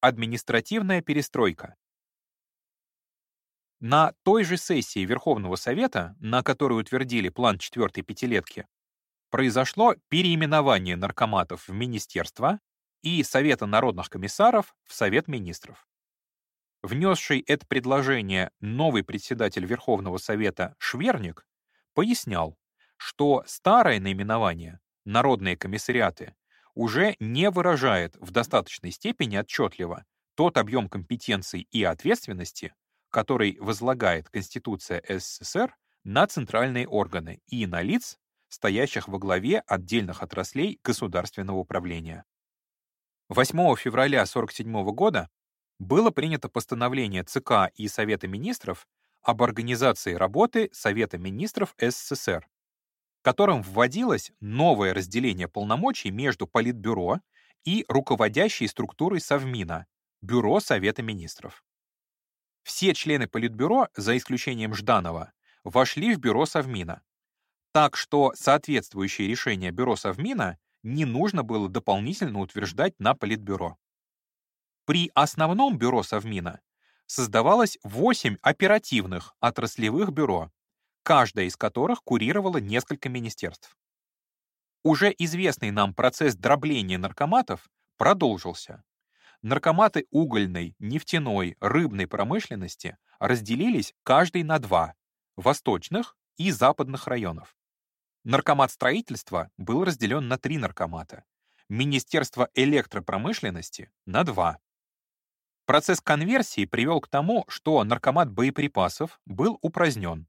Административная перестройка. На той же сессии Верховного Совета, на которой утвердили план четвертой пятилетки, произошло переименование наркоматов в министерства и Совета народных комиссаров в Совет министров. Внесший это предложение новый председатель Верховного Совета Шверник пояснял, что старое наименование «народные комиссариаты» уже не выражает в достаточной степени отчетливо тот объем компетенций и ответственности, который возлагает Конституция СССР на центральные органы и на лиц, стоящих во главе отдельных отраслей государственного управления. 8 февраля 1947 года было принято постановление ЦК и Совета министров об организации работы Совета министров СССР, которым вводилось новое разделение полномочий между Политбюро и руководящей структурой Совмина, Бюро Совета министров. Все члены Политбюро, за исключением Жданова, вошли в Бюро Совмина, так что соответствующее решение Бюро Совмина не нужно было дополнительно утверждать на Политбюро. При основном Бюро Совмина создавалось 8 оперативных отраслевых бюро, каждая из которых курировала несколько министерств. Уже известный нам процесс дробления наркоматов продолжился. Наркоматы угольной, нефтяной, рыбной промышленности разделились каждый на два — восточных и западных районов. Наркомат строительства был разделен на три наркомата, Министерство электропромышленности — на два. Процесс конверсии привел к тому, что наркомат боеприпасов был упразднен,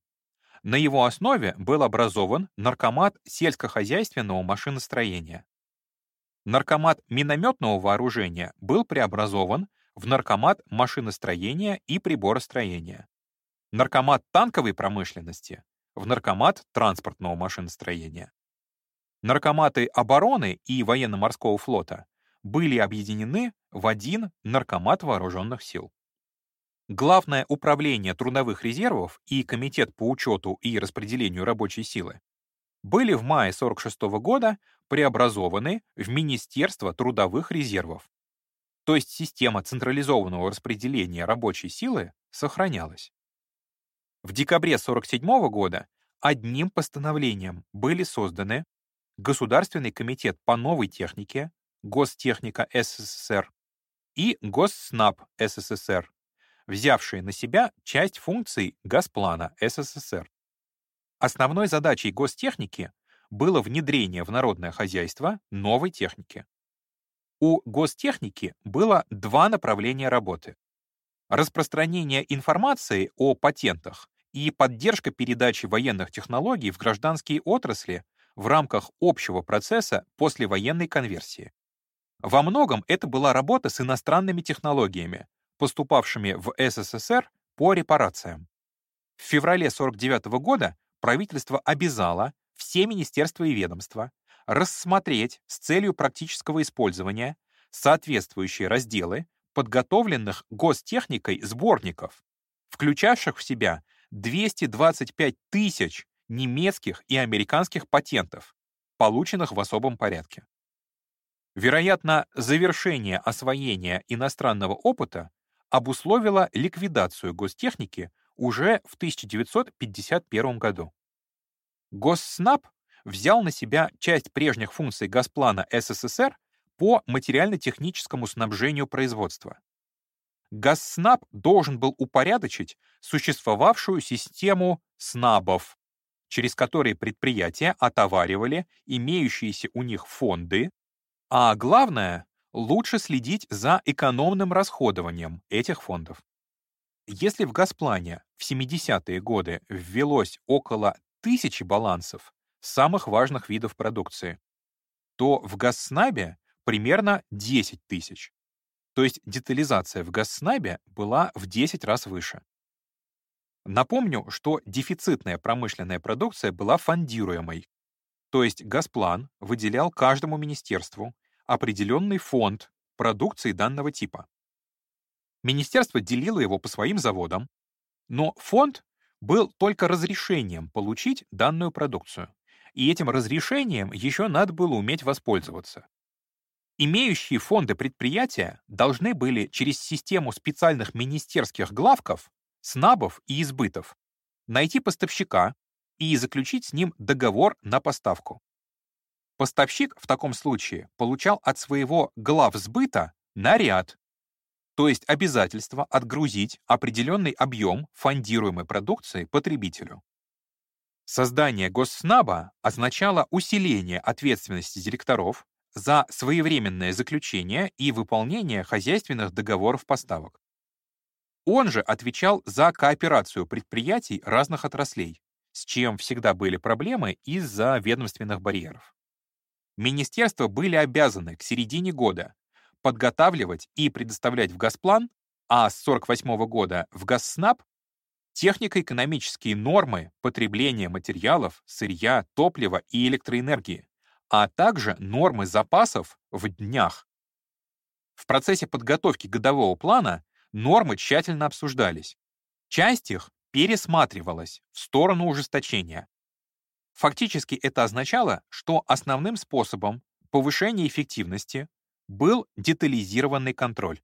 на его основе был образован наркомат сельскохозяйственного машиностроения. Наркомат минометного вооружения был преобразован в наркомат машиностроения и приборостроения. Наркомат танковой промышленности в наркомат транспортного машиностроения. Наркоматы обороны и военно-морского флота были объединены в один наркомат вооруженных сил. Главное управление трудовых резервов и Комитет по учету и распределению рабочей силы были в мае 1946 года преобразованы в Министерство трудовых резервов. То есть система централизованного распределения рабочей силы сохранялась. В декабре 1947 года одним постановлением были созданы Государственный комитет по новой технике, Гостехника СССР и Госснаб СССР, взявшие на себя часть функций Газплана СССР. Основной задачей гостехники было внедрение в народное хозяйство новой техники. У гостехники было два направления работы. Распространение информации о патентах и поддержка передачи военных технологий в гражданские отрасли в рамках общего процесса послевоенной конверсии. Во многом это была работа с иностранными технологиями, поступавшими в СССР по репарациям. В феврале 1949 года правительство обязало все министерства и ведомства рассмотреть с целью практического использования соответствующие разделы подготовленных гостехникой сборников, включавших в себя 225 тысяч немецких и американских патентов, полученных в особом порядке. Вероятно, завершение освоения иностранного опыта обусловила ликвидацию гостехники уже в 1951 году. Госснаб взял на себя часть прежних функций Газплана СССР по материально-техническому снабжению производства. Газснаб должен был упорядочить существовавшую систему снабов, через которые предприятия отоваривали имеющиеся у них фонды, а главное лучше следить за экономным расходованием этих фондов. Если в Газплане в 70-е годы ввелось около тысячи балансов самых важных видов продукции, то в Газснабе примерно 10 тысяч. То есть детализация в Газснабе была в 10 раз выше. Напомню, что дефицитная промышленная продукция была фондируемой. То есть Газплан выделял каждому министерству определенный фонд продукции данного типа. Министерство делило его по своим заводам, но фонд был только разрешением получить данную продукцию. И этим разрешением еще надо было уметь воспользоваться. Имеющие фонды предприятия должны были через систему специальных министерских главков, снабов и избытов найти поставщика и заключить с ним договор на поставку. Поставщик в таком случае получал от своего главсбыта наряд, то есть обязательство отгрузить определенный объем фондируемой продукции потребителю. Создание госснаба означало усиление ответственности директоров за своевременное заключение и выполнение хозяйственных договоров поставок. Он же отвечал за кооперацию предприятий разных отраслей, с чем всегда были проблемы из-за ведомственных барьеров. Министерства были обязаны к середине года подготавливать и предоставлять в Газплан, а с 1948 года в Газснаб технико-экономические нормы потребления материалов, сырья, топлива и электроэнергии, а также нормы запасов в днях. В процессе подготовки годового плана нормы тщательно обсуждались. Часть их пересматривалась в сторону ужесточения. Фактически это означало, что основным способом повышения эффективности был детализированный контроль.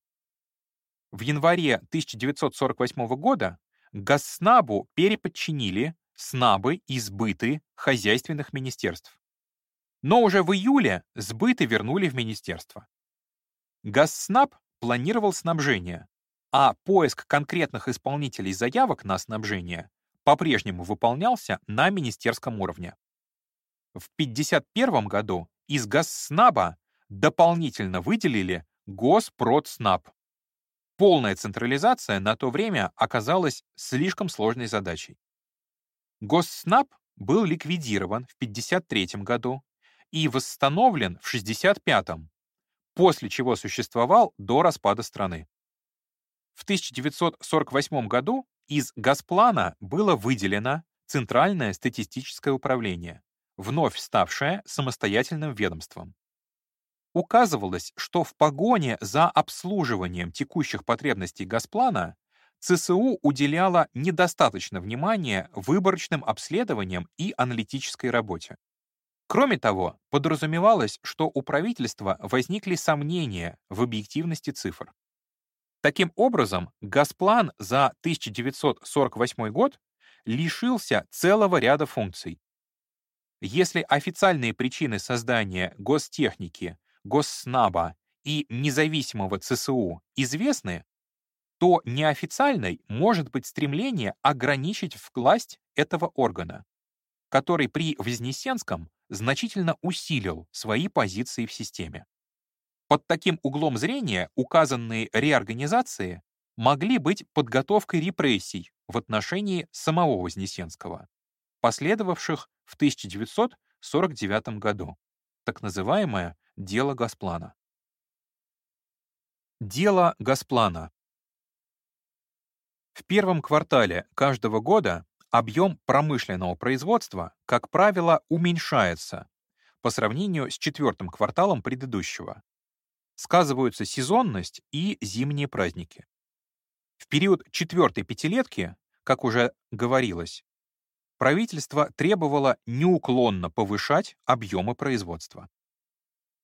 В январе 1948 года Газснабу переподчинили снабы и сбыты хозяйственных министерств. Но уже в июле сбыты вернули в министерство. Газснаб планировал снабжение, а поиск конкретных исполнителей заявок на снабжение по-прежнему выполнялся на министерском уровне. В 1951 году из Газснаба дополнительно выделили Госпродснаб. Полная централизация на то время оказалась слишком сложной задачей. Госснаб был ликвидирован в 1953 году и восстановлен в 1965, после чего существовал до распада страны. В 1948 году из Газплана было выделено Центральное статистическое управление, вновь ставшее самостоятельным ведомством указывалось, что в погоне за обслуживанием текущих потребностей Газплана ЦСУ уделяла недостаточно внимания выборочным обследованиям и аналитической работе. Кроме того, подразумевалось, что у правительства возникли сомнения в объективности цифр. Таким образом, Газплан за 1948 год лишился целого ряда функций. Если официальные причины создания гостехники Госснаба и независимого ЦСУ известны, то неофициальной может быть стремление ограничить власть этого органа, который при Вознесенском значительно усилил свои позиции в системе. Под таким углом зрения указанные реорганизации могли быть подготовкой репрессий в отношении самого Вознесенского, последовавших в 1949 году, так называемая Дело Газплана. Дело Газплана. В первом квартале каждого года объем промышленного производства, как правило, уменьшается по сравнению с четвертым кварталом предыдущего. Сказываются сезонность и зимние праздники. В период четвертой пятилетки, как уже говорилось, правительство требовало неуклонно повышать объемы производства.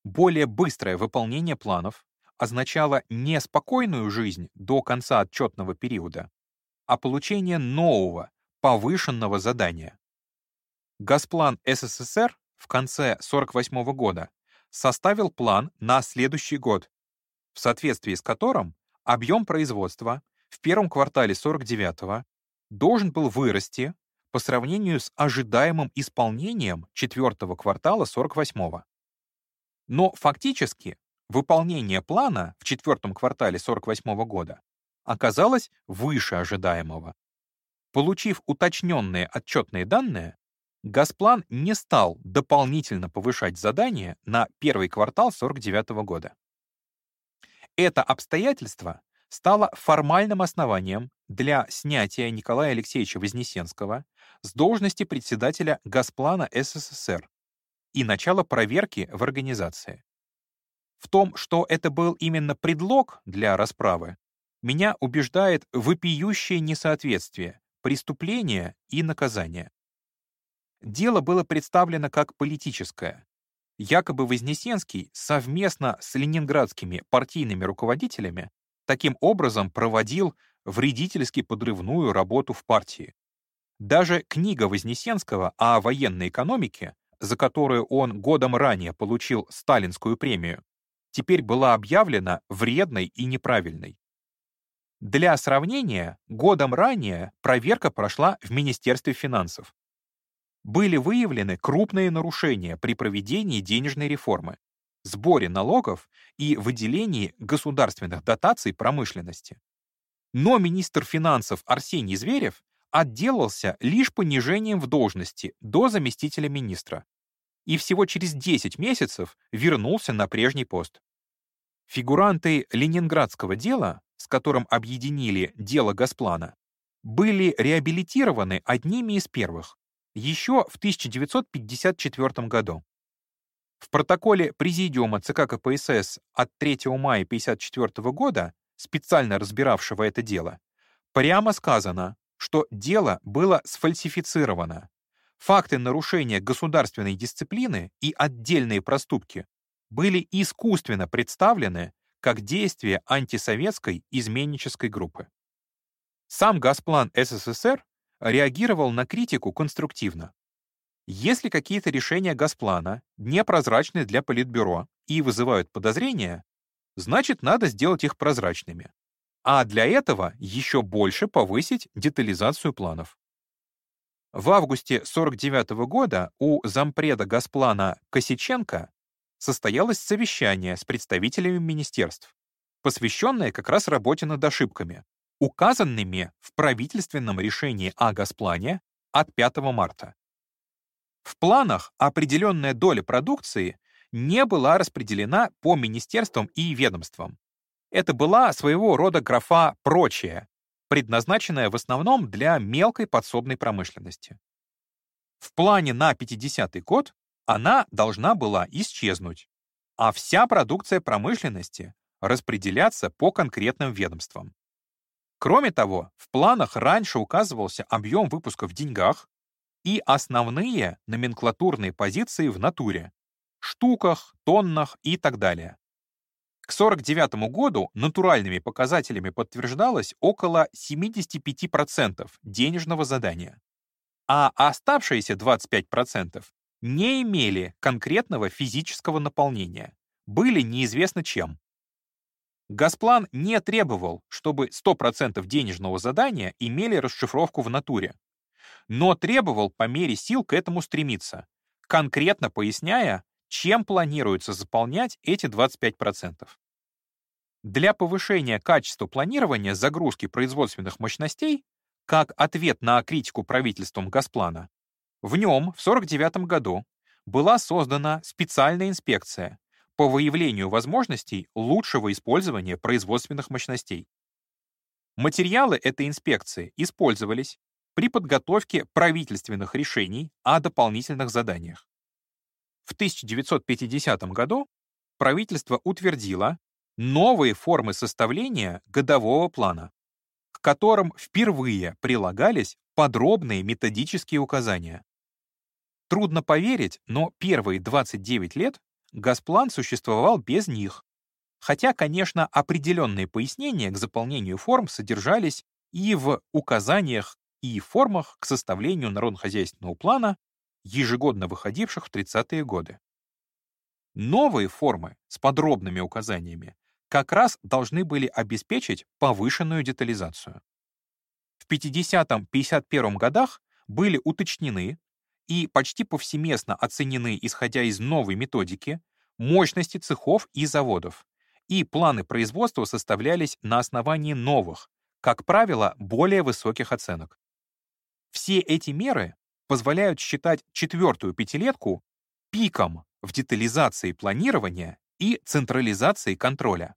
Более быстрое выполнение планов означало не спокойную жизнь до конца отчетного периода, а получение нового, повышенного задания. Газплан СССР в конце 1948 года составил план на следующий год, в соответствии с которым объем производства в первом квартале 49 должен был вырасти по сравнению с ожидаемым исполнением четвертого квартала 48 -го. Но фактически выполнение плана в четвертом квартале 48 года оказалось выше ожидаемого. Получив уточненные отчетные данные, Газплан не стал дополнительно повышать задания на первый квартал 49 года. Это обстоятельство стало формальным основанием для снятия Николая Алексеевича Вознесенского с должности председателя Газплана СССР и начало проверки в организации. В том, что это был именно предлог для расправы, меня убеждает вопиющее несоответствие преступления и наказания. Дело было представлено как политическое. Якобы Вознесенский совместно с ленинградскими партийными руководителями таким образом проводил вредительски подрывную работу в партии. Даже книга Вознесенского о военной экономике, за которую он годом ранее получил сталинскую премию, теперь была объявлена вредной и неправильной. Для сравнения, годом ранее проверка прошла в Министерстве финансов. Были выявлены крупные нарушения при проведении денежной реформы, сборе налогов и выделении государственных дотаций промышленности. Но министр финансов Арсений Зверев отделался лишь понижением в должности до заместителя министра и всего через 10 месяцев вернулся на прежний пост. Фигуранты ленинградского дела, с которым объединили дело Госплана, были реабилитированы одними из первых, еще в 1954 году. В протоколе Президиума ЦК КПСС от 3 мая 1954 года, специально разбиравшего это дело, прямо сказано, что дело было сфальсифицировано. Факты нарушения государственной дисциплины и отдельные проступки были искусственно представлены как действие антисоветской изменнической группы. Сам Газплан СССР реагировал на критику конструктивно. Если какие-то решения Газплана непрозрачны для Политбюро и вызывают подозрения, значит, надо сделать их прозрачными. А для этого еще больше повысить детализацию планов. В августе 1949 года у зампреда Газплана Косиченко состоялось совещание с представителями министерств, посвященное как раз работе над ошибками, указанными в правительственном решении о Газплане от 5 марта. В планах определенная доля продукции не была распределена по министерствам и ведомствам. Это была своего рода графа «прочее», предназначенная в основном для мелкой подсобной промышленности. В плане на 50-й год она должна была исчезнуть, а вся продукция промышленности распределяться по конкретным ведомствам. Кроме того, в планах раньше указывался объем выпуска в деньгах и основные номенклатурные позиции в натуре — штуках, тоннах и так далее. К 1949 году натуральными показателями подтверждалось около 75% денежного задания, а оставшиеся 25% не имели конкретного физического наполнения, были неизвестно чем. Газплан не требовал, чтобы 100% денежного задания имели расшифровку в натуре, но требовал по мере сил к этому стремиться, конкретно поясняя, чем планируется заполнять эти 25%. Для повышения качества планирования загрузки производственных мощностей, как ответ на критику правительством Газплана, в нем в 1949 году была создана специальная инспекция по выявлению возможностей лучшего использования производственных мощностей. Материалы этой инспекции использовались при подготовке правительственных решений о дополнительных заданиях. В 1950 году правительство утвердило новые формы составления годового плана, к которым впервые прилагались подробные методические указания. Трудно поверить, но первые 29 лет Газплан существовал без них. Хотя, конечно, определенные пояснения к заполнению форм содержались и в указаниях, и формах к составлению народно-хозяйственного плана, ежегодно выходивших в 30-е годы. Новые формы с подробными указаниями как раз должны были обеспечить повышенную детализацию. В 50-51 годах были уточнены и почти повсеместно оценены, исходя из новой методики, мощности цехов и заводов, и планы производства составлялись на основании новых, как правило, более высоких оценок. Все эти меры позволяют считать четвертую пятилетку пиком в детализации планирования и централизации контроля.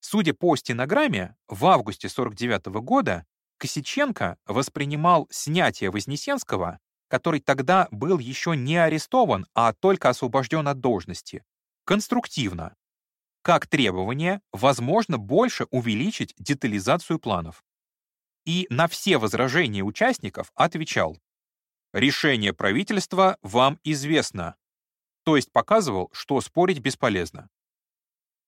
Судя по стенограмме, в августе 49 года Косиченко воспринимал снятие Вознесенского который тогда был еще не арестован, а только освобожден от должности, конструктивно, как требование, возможно, больше увеличить детализацию планов. И на все возражения участников отвечал «Решение правительства вам известно», то есть показывал, что спорить бесполезно.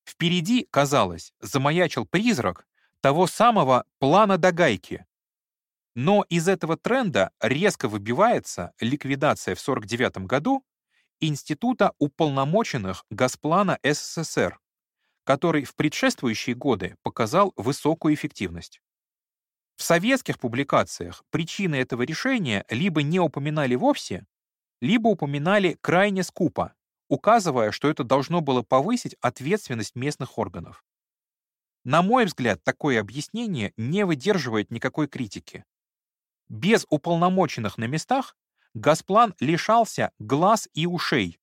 Впереди, казалось, замаячил призрак того самого плана до гайки. Но из этого тренда резко выбивается ликвидация в 1949 году Института уполномоченных Госплана СССР, который в предшествующие годы показал высокую эффективность. В советских публикациях причины этого решения либо не упоминали вовсе, либо упоминали крайне скупо, указывая, что это должно было повысить ответственность местных органов. На мой взгляд, такое объяснение не выдерживает никакой критики. Без уполномоченных на местах Газплан лишался глаз и ушей,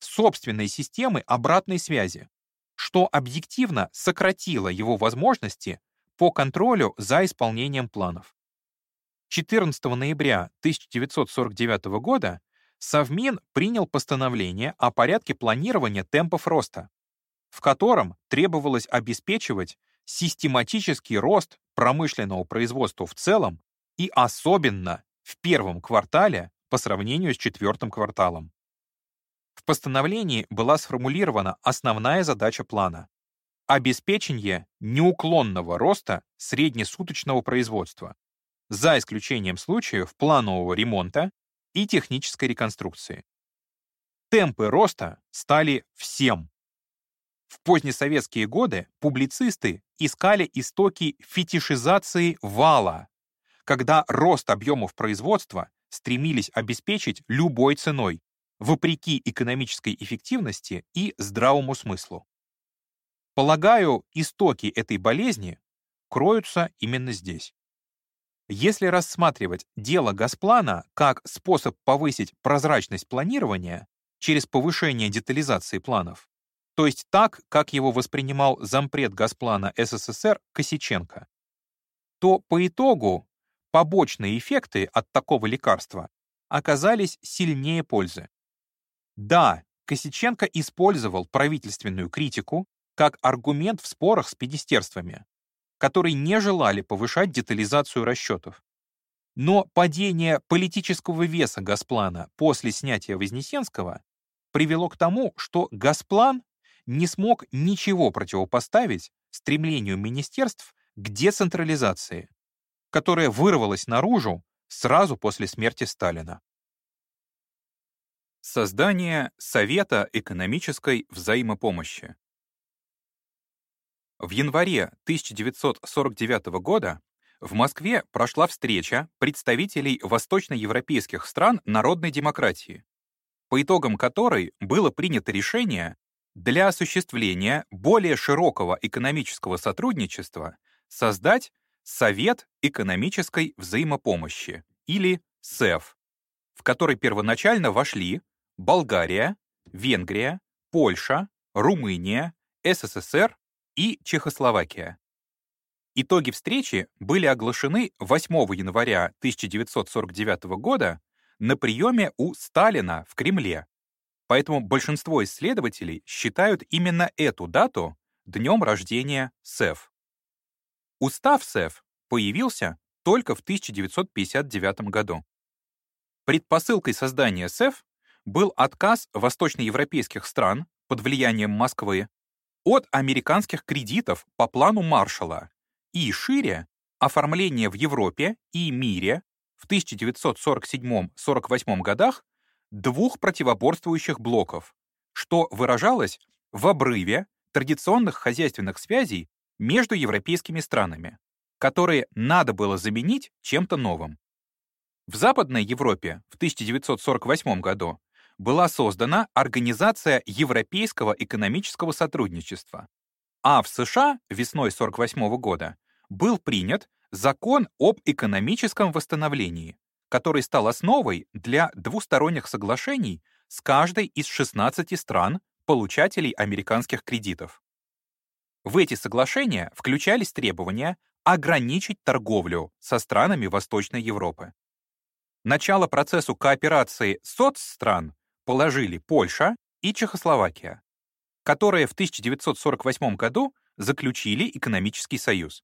собственной системы обратной связи, что объективно сократило его возможности по контролю за исполнением планов. 14 ноября 1949 года Совмин принял постановление о порядке планирования темпов роста, в котором требовалось обеспечивать систематический рост промышленного производства в целом и особенно в первом квартале по сравнению с четвертым кварталом. В постановлении была сформулирована основная задача плана — обеспечение неуклонного роста среднесуточного производства, за исключением случаев планового ремонта и технической реконструкции. Темпы роста стали всем. В позднесоветские годы публицисты искали истоки фетишизации вала, когда рост объемов производства стремились обеспечить любой ценой, вопреки экономической эффективности и здравому смыслу. Полагаю, истоки этой болезни кроются именно здесь. Если рассматривать дело Газплана как способ повысить прозрачность планирования через повышение детализации планов, то есть так, как его воспринимал зампред Газплана СССР Косиченко, то по итогу побочные эффекты от такого лекарства оказались сильнее пользы. Да, Косиченко использовал правительственную критику как аргумент в спорах с министерствами, которые не желали повышать детализацию расчетов. Но падение политического веса Газплана после снятия Вознесенского привело к тому, что Газплан не смог ничего противопоставить стремлению министерств к децентрализации, которая вырвалась наружу сразу после смерти Сталина. Создание Совета экономической взаимопомощи в январе 1949 года в Москве прошла встреча представителей восточноевропейских стран народной демократии, по итогам которой было принято решение для осуществления более широкого экономического сотрудничества создать Совет экономической взаимопомощи, или СЭФ, в который первоначально вошли Болгария, Венгрия, Польша, Румыния, СССР и Чехословакия. Итоги встречи были оглашены 8 января 1949 года на приеме у Сталина в Кремле. Поэтому большинство исследователей считают именно эту дату днем рождения СЭФ. Устав СЭФ появился только в 1959 году. Предпосылкой создания СЭФ был отказ восточноевропейских стран под влиянием Москвы от американских кредитов по плану Маршалла и, шире, оформление в Европе и мире в 1947-48 годах двух противоборствующих блоков, что выражалось в обрыве традиционных хозяйственных связей между европейскими странами, которые надо было заменить чем-то новым. В Западной Европе в 1948 году была создана Организация Европейского экономического сотрудничества, а в США весной 1948 года был принят Закон об экономическом восстановлении, который стал основой для двусторонних соглашений с каждой из 16 стран, получателей американских кредитов. В эти соглашения включались требования ограничить торговлю со странами Восточной Европы. Начало процессу кооперации соцстран положили Польша и Чехословакия, которые в 1948 году заключили экономический союз.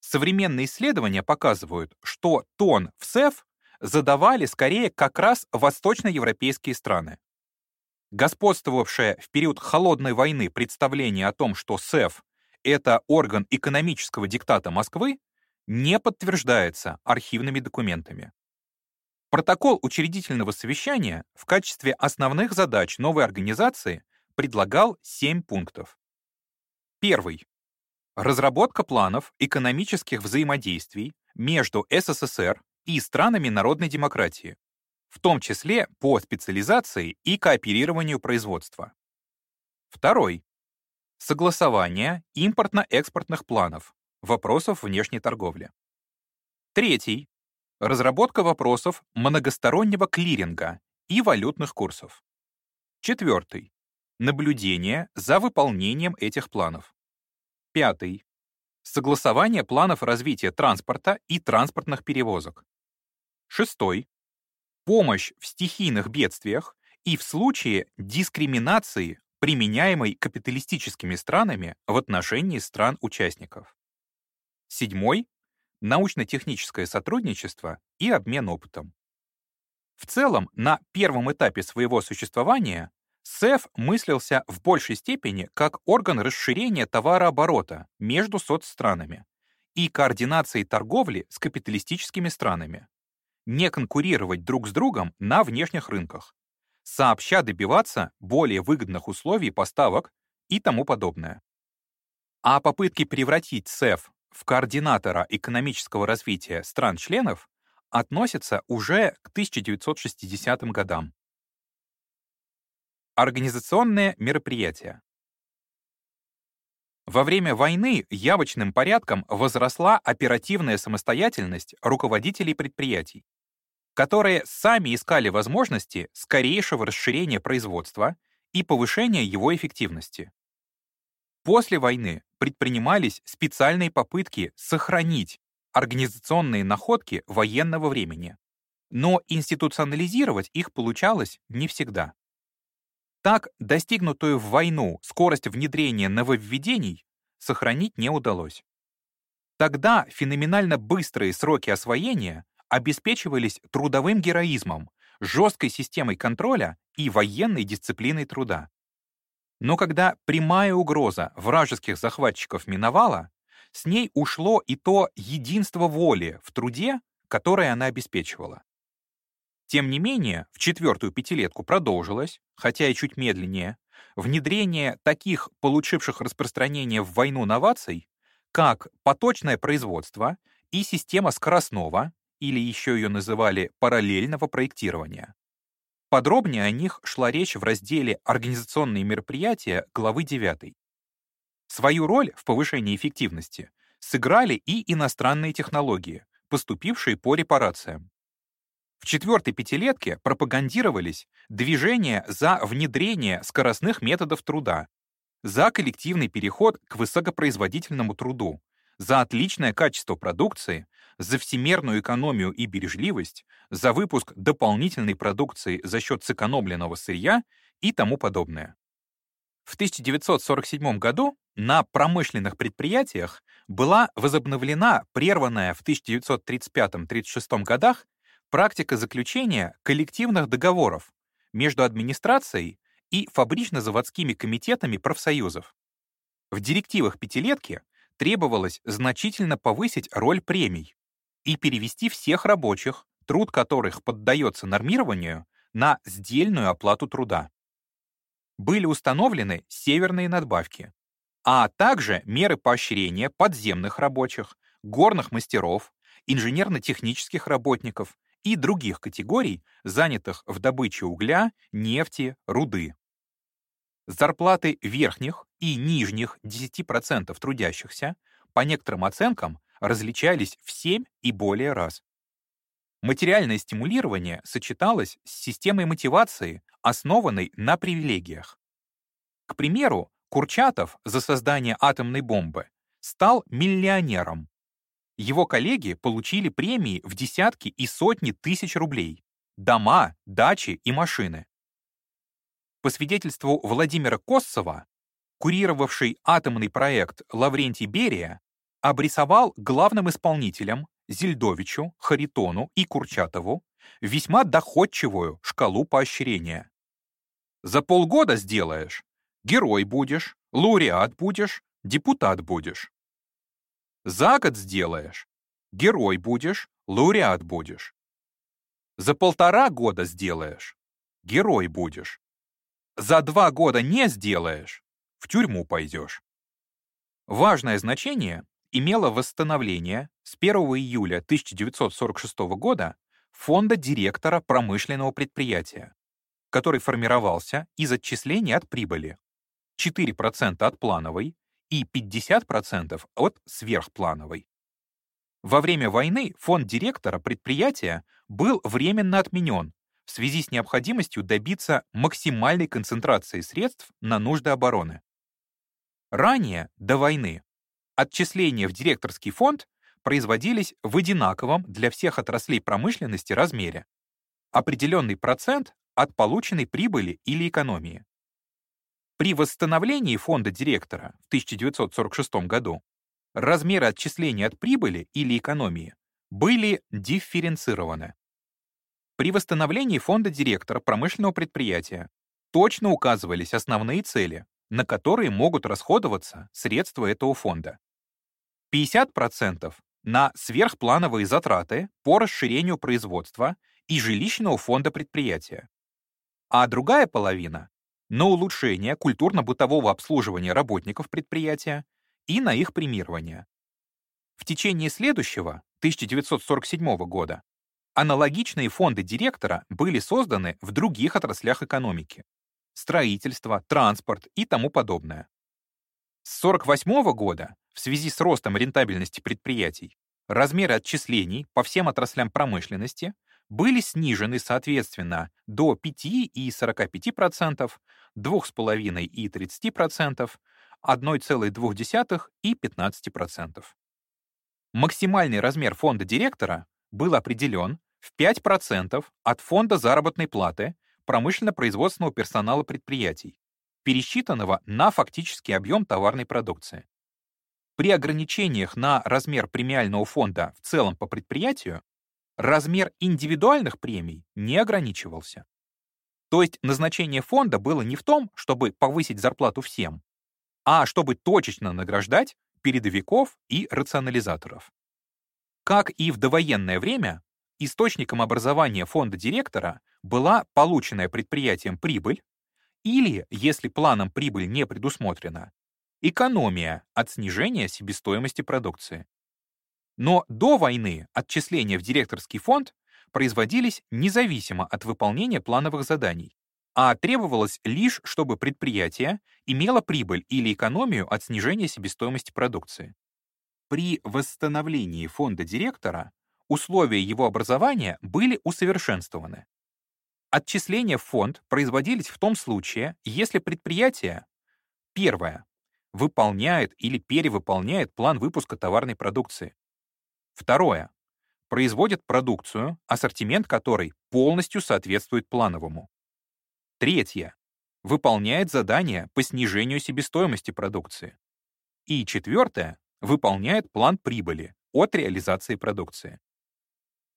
Современные исследования показывают, что тон в СЭФ задавали скорее как раз восточноевропейские страны. Господствовавшее в период Холодной войны представление о том, что СЭФ — это орган экономического диктата Москвы, не подтверждается архивными документами. Протокол учредительного совещания в качестве основных задач новой организации предлагал семь пунктов. Первый. Разработка планов экономических взаимодействий между СССР и странами народной демократии, в том числе по специализации и кооперированию производства. Второй. Согласование импортно-экспортных планов, вопросов внешней торговли. Третий. Разработка вопросов многостороннего клиринга и валютных курсов. Четвертый. Наблюдение за выполнением этих планов. Пятый. Согласование планов развития транспорта и транспортных перевозок. Шестой. Помощь в стихийных бедствиях и в случае дискриминации, применяемой капиталистическими странами в отношении стран-участников. Седьмой научно-техническое сотрудничество и обмен опытом. В целом, на первом этапе своего существования СЭФ мыслился в большей степени как орган расширения товарооборота между соцстранами и координации торговли с капиталистическими странами, не конкурировать друг с другом на внешних рынках, сообща добиваться более выгодных условий поставок и тому подобное. А попытки превратить СЭФ в координатора экономического развития стран-членов относится уже к 1960 годам. Организационные мероприятия. Во время войны явочным порядком возросла оперативная самостоятельность руководителей предприятий, которые сами искали возможности скорейшего расширения производства и повышения его эффективности. После войны предпринимались специальные попытки сохранить организационные находки военного времени, но институционализировать их получалось не всегда. Так, достигнутую в войну скорость внедрения нововведений сохранить не удалось. Тогда феноменально быстрые сроки освоения обеспечивались трудовым героизмом, жесткой системой контроля и военной дисциплиной труда. Но когда прямая угроза вражеских захватчиков миновала, с ней ушло и то единство воли в труде, которое она обеспечивала. Тем не менее, в четвертую пятилетку продолжилось, хотя и чуть медленнее, внедрение таких, получивших распространение в войну новаций, как поточное производство и система скоростного, или еще ее называли параллельного проектирования. Подробнее о них шла речь в разделе «Организационные мероприятия» главы 9. Свою роль в повышении эффективности сыграли и иностранные технологии, поступившие по репарациям. В четвертой пятилетке пропагандировались движения за внедрение скоростных методов труда, за коллективный переход к высокопроизводительному труду, за отличное качество продукции, за всемерную экономию и бережливость, за выпуск дополнительной продукции за счет сэкономленного сырья и тому подобное. В 1947 году на промышленных предприятиях была возобновлена прерванная в 1935-36 годах практика заключения коллективных договоров между администрацией и фабрично-заводскими комитетами профсоюзов. В директивах пятилетки требовалось значительно повысить роль премий и перевести всех рабочих, труд которых поддается нормированию, на сдельную оплату труда. Были установлены северные надбавки, а также меры поощрения подземных рабочих, горных мастеров, инженерно-технических работников и других категорий, занятых в добыче угля, нефти, руды. Зарплаты верхних и нижних 10% трудящихся, по некоторым оценкам, различались в 7 и более раз. Материальное стимулирование сочеталось с системой мотивации, основанной на привилегиях. К примеру, Курчатов за создание атомной бомбы стал миллионером, Его коллеги получили премии в десятки и сотни тысяч рублей, дома, дачи и машины. По свидетельству Владимира Коссова, курировавший атомный проект Лаврентий Берия, обрисовал главным исполнителем Зельдовичу, Харитону и Курчатову весьма доходчивую шкалу поощрения. За полгода сделаешь, герой будешь, лауреат будешь, депутат будешь. За год сделаешь, герой будешь, лауреат будешь. За полтора года сделаешь, герой будешь. За два года не сделаешь, в тюрьму пойдешь. Важное значение имело восстановление с 1 июля 1946 года фонда директора промышленного предприятия, который формировался из отчислений от прибыли 4% от плановой и 50% от сверхплановой. Во время войны фонд директора предприятия был временно отменен в связи с необходимостью добиться максимальной концентрации средств на нужды обороны. Ранее, до войны, отчисления в директорский фонд производились в одинаковом для всех отраслей промышленности размере. Определенный процент от полученной прибыли или экономии. При восстановлении фонда директора в 1946 году размеры отчисления от прибыли или экономии были дифференцированы. При восстановлении фонда директора промышленного предприятия точно указывались основные цели, на которые могут расходоваться средства этого фонда. 50% на сверхплановые затраты по расширению производства и жилищного фонда предприятия, а другая половина — на улучшение культурно-бытового обслуживания работников предприятия и на их премирование. В течение следующего, 1947 года, Аналогичные фонды директора были созданы в других отраслях экономики — строительство, транспорт и тому подобное. С 1948 года, в связи с ростом рентабельности предприятий, размеры отчислений по всем отраслям промышленности были снижены соответственно до 5 и 45%, 2,5 и 30%, 1,2 и 15%. Максимальный размер фонда директора был определен в 5% от фонда заработной платы промышленно-производственного персонала предприятий, пересчитанного на фактический объем товарной продукции. При ограничениях на размер премиального фонда в целом по предприятию размер индивидуальных премий не ограничивался. То есть назначение фонда было не в том, чтобы повысить зарплату всем, а чтобы точечно награждать передовиков и рационализаторов. Как и в довоенное время, источником образования фонда директора была полученная предприятием прибыль или, если планом прибыль не предусмотрена, экономия от снижения себестоимости продукции. Но до войны отчисления в директорский фонд производились независимо от выполнения плановых заданий, а требовалось лишь, чтобы предприятие имело прибыль или экономию от снижения себестоимости продукции. При восстановлении фонда директора условия его образования были усовершенствованы. Отчисления в фонд производились в том случае, если предприятие, первое, выполняет или перевыполняет план выпуска товарной продукции. Второе, производит продукцию, ассортимент которой полностью соответствует плановому. Третье, выполняет задания по снижению себестоимости продукции. И четвертое, выполняет план прибыли от реализации продукции.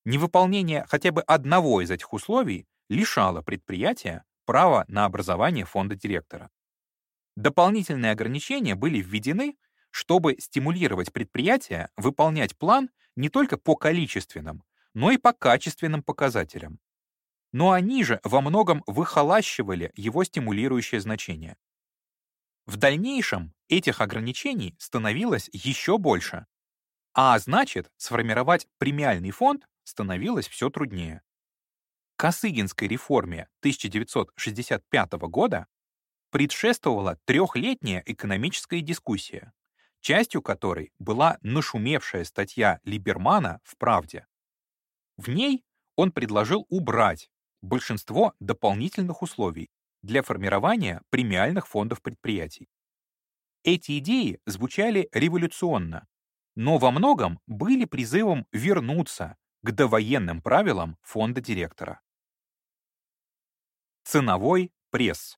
Невыполнение хотя бы одного из этих условий лишало предприятия права на образование фонда директора. Дополнительные ограничения были введены, чтобы стимулировать предприятия выполнять план не только по количественным, но и по качественным показателям. Но они же во многом выхолащивали его стимулирующее значение. В дальнейшем этих ограничений становилось еще больше, а значит, сформировать премиальный фонд становилось все труднее. Косыгинской реформе 1965 года предшествовала трехлетняя экономическая дискуссия, частью которой была нашумевшая статья Либермана в «Правде». В ней он предложил убрать большинство дополнительных условий для формирования премиальных фондов предприятий. Эти идеи звучали революционно, но во многом были призывом вернуться к довоенным правилам фонда директора. Ценовой пресс.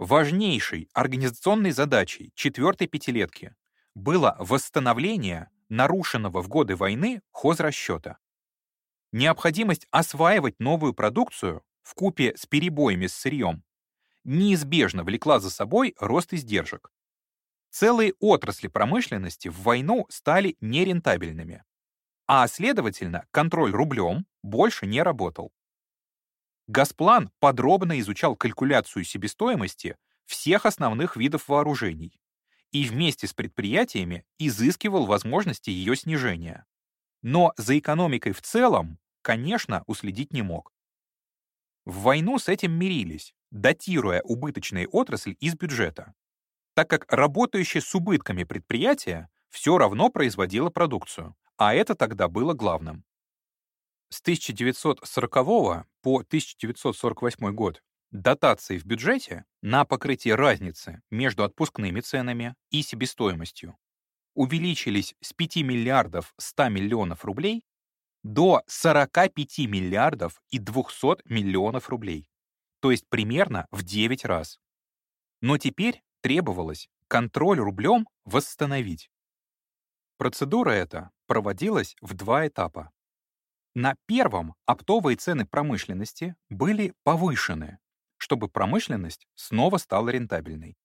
Важнейшей организационной задачей четвертой пятилетки было восстановление нарушенного в годы войны хозрасчета. Необходимость осваивать новую продукцию в купе с перебоями с сырьем неизбежно влекла за собой рост издержек. Целые отрасли промышленности в войну стали нерентабельными, а, следовательно, контроль рублем больше не работал. Газплан подробно изучал калькуляцию себестоимости всех основных видов вооружений и вместе с предприятиями изыскивал возможности ее снижения. Но за экономикой в целом, конечно, уследить не мог. В войну с этим мирились, датируя убыточные отрасли из бюджета, так как работающее с убытками предприятие все равно производило продукцию, а это тогда было главным. С 1940 по 1948 год дотации в бюджете на покрытие разницы между отпускными ценами и себестоимостью увеличились с 5 миллиардов 100 миллионов рублей до 45 миллиардов и 200 миллионов рублей, то есть примерно в 9 раз. Но теперь требовалось контроль рублем восстановить. Процедура эта проводилась в два этапа. На первом оптовые цены промышленности были повышены, чтобы промышленность снова стала рентабельной.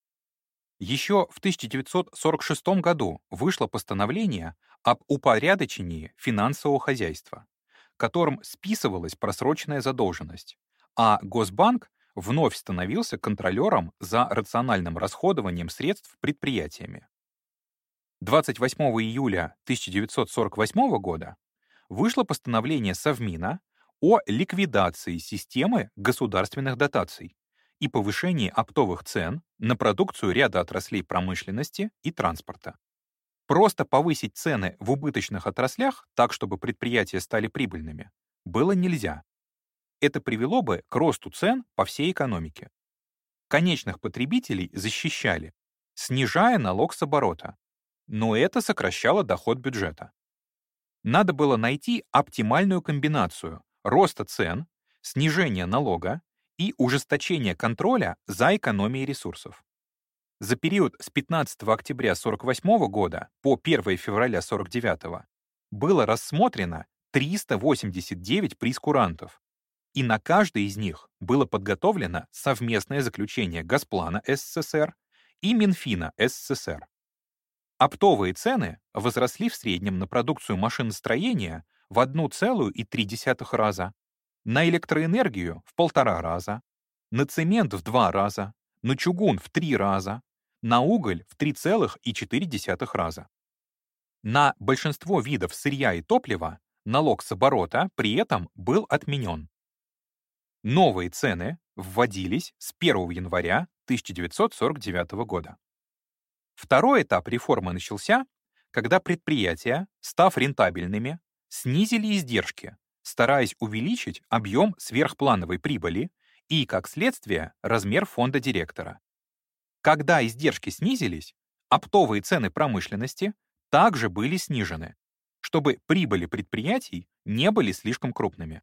Еще в 1946 году вышло постановление об упорядочении финансового хозяйства, которым списывалась просроченная задолженность, а Госбанк вновь становился контролером за рациональным расходованием средств предприятиями. 28 июля 1948 года вышло постановление Совмина о ликвидации системы государственных дотаций, и повышении оптовых цен на продукцию ряда отраслей промышленности и транспорта. Просто повысить цены в убыточных отраслях так, чтобы предприятия стали прибыльными, было нельзя. Это привело бы к росту цен по всей экономике. Конечных потребителей защищали, снижая налог с оборота, но это сокращало доход бюджета. Надо было найти оптимальную комбинацию роста цен, снижения налога и ужесточение контроля за экономией ресурсов. За период с 15 октября 1948 года по 1 февраля 1949 было рассмотрено 389 прескурантов, и на каждый из них было подготовлено совместное заключение Госплана СССР и Минфина СССР. Оптовые цены возросли в среднем на продукцию машиностроения в 1,3 раза, на электроэнергию в полтора раза, на цемент в два раза, на чугун в три раза, на уголь в 3,4 раза. На большинство видов сырья и топлива налог с оборота при этом был отменен. Новые цены вводились с 1 января 1949 года. Второй этап реформы начался, когда предприятия, став рентабельными, снизили издержки стараясь увеличить объем сверхплановой прибыли и, как следствие, размер фонда директора. Когда издержки снизились, оптовые цены промышленности также были снижены, чтобы прибыли предприятий не были слишком крупными.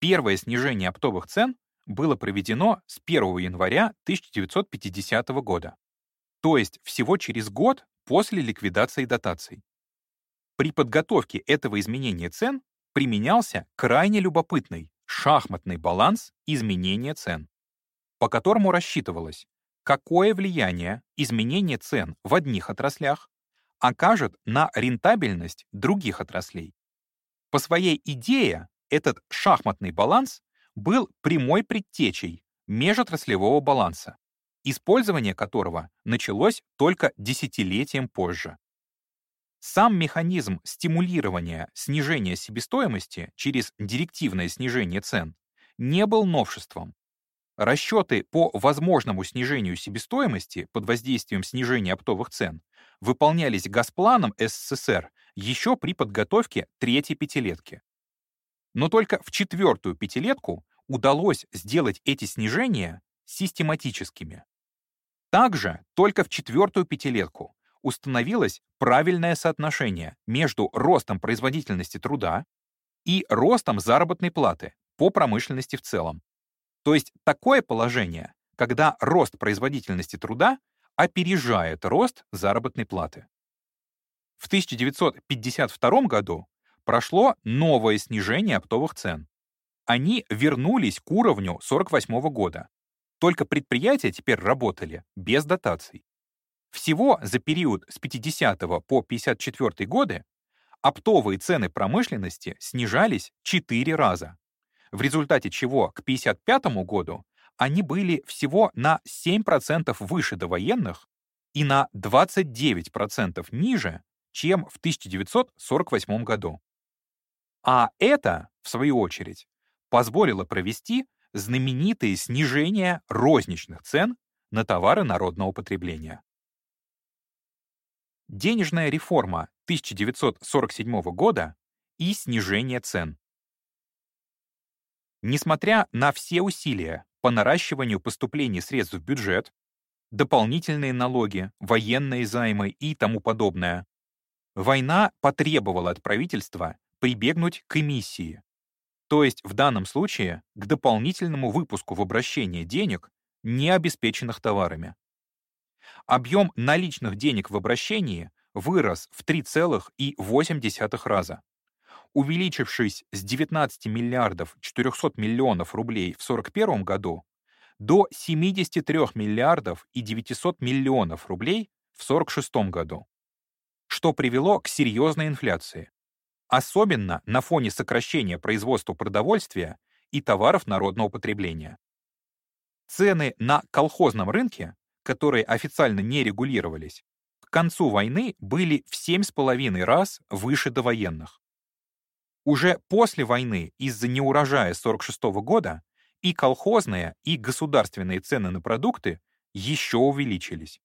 Первое снижение оптовых цен было проведено с 1 января 1950 года, то есть всего через год после ликвидации дотаций. При подготовке этого изменения цен применялся крайне любопытный шахматный баланс изменения цен, по которому рассчитывалось, какое влияние изменение цен в одних отраслях окажет на рентабельность других отраслей. По своей идее этот шахматный баланс был прямой предтечей межотраслевого баланса, использование которого началось только десятилетием позже. Сам механизм стимулирования снижения себестоимости через директивное снижение цен не был новшеством. Расчеты по возможному снижению себестоимости под воздействием снижения оптовых цен выполнялись Газпланом СССР еще при подготовке третьей пятилетки. Но только в четвертую пятилетку удалось сделать эти снижения систематическими. Также только в четвертую пятилетку установилось правильное соотношение между ростом производительности труда и ростом заработной платы по промышленности в целом. То есть такое положение, когда рост производительности труда опережает рост заработной платы. В 1952 году прошло новое снижение оптовых цен. Они вернулись к уровню 48 года. Только предприятия теперь работали без дотаций. Всего за период с 50 по 54 годы оптовые цены промышленности снижались 4 раза, в результате чего к 55 году они были всего на 7% выше довоенных и на 29% ниже, чем в 1948 году. А это, в свою очередь, позволило провести знаменитые снижения розничных цен на товары народного потребления. Денежная реформа 1947 года и снижение цен. Несмотря на все усилия по наращиванию поступлений средств в бюджет, дополнительные налоги, военные займы и тому подобное, война потребовала от правительства прибегнуть к эмиссии, то есть в данном случае к дополнительному выпуску в обращение денег, не обеспеченных товарами. Объем наличных денег в обращении вырос в 3,8 раза, увеличившись с 19 миллиардов 400 миллионов рублей в 1941 году до 73 миллиардов и 900 миллионов рублей в 1946 году, что привело к серьезной инфляции, особенно на фоне сокращения производства продовольствия и товаров народного потребления. Цены на колхозном рынке, которые официально не регулировались, к концу войны были в 7,5 раз выше довоенных. Уже после войны из-за неурожая 46 года и колхозные, и государственные цены на продукты еще увеличились.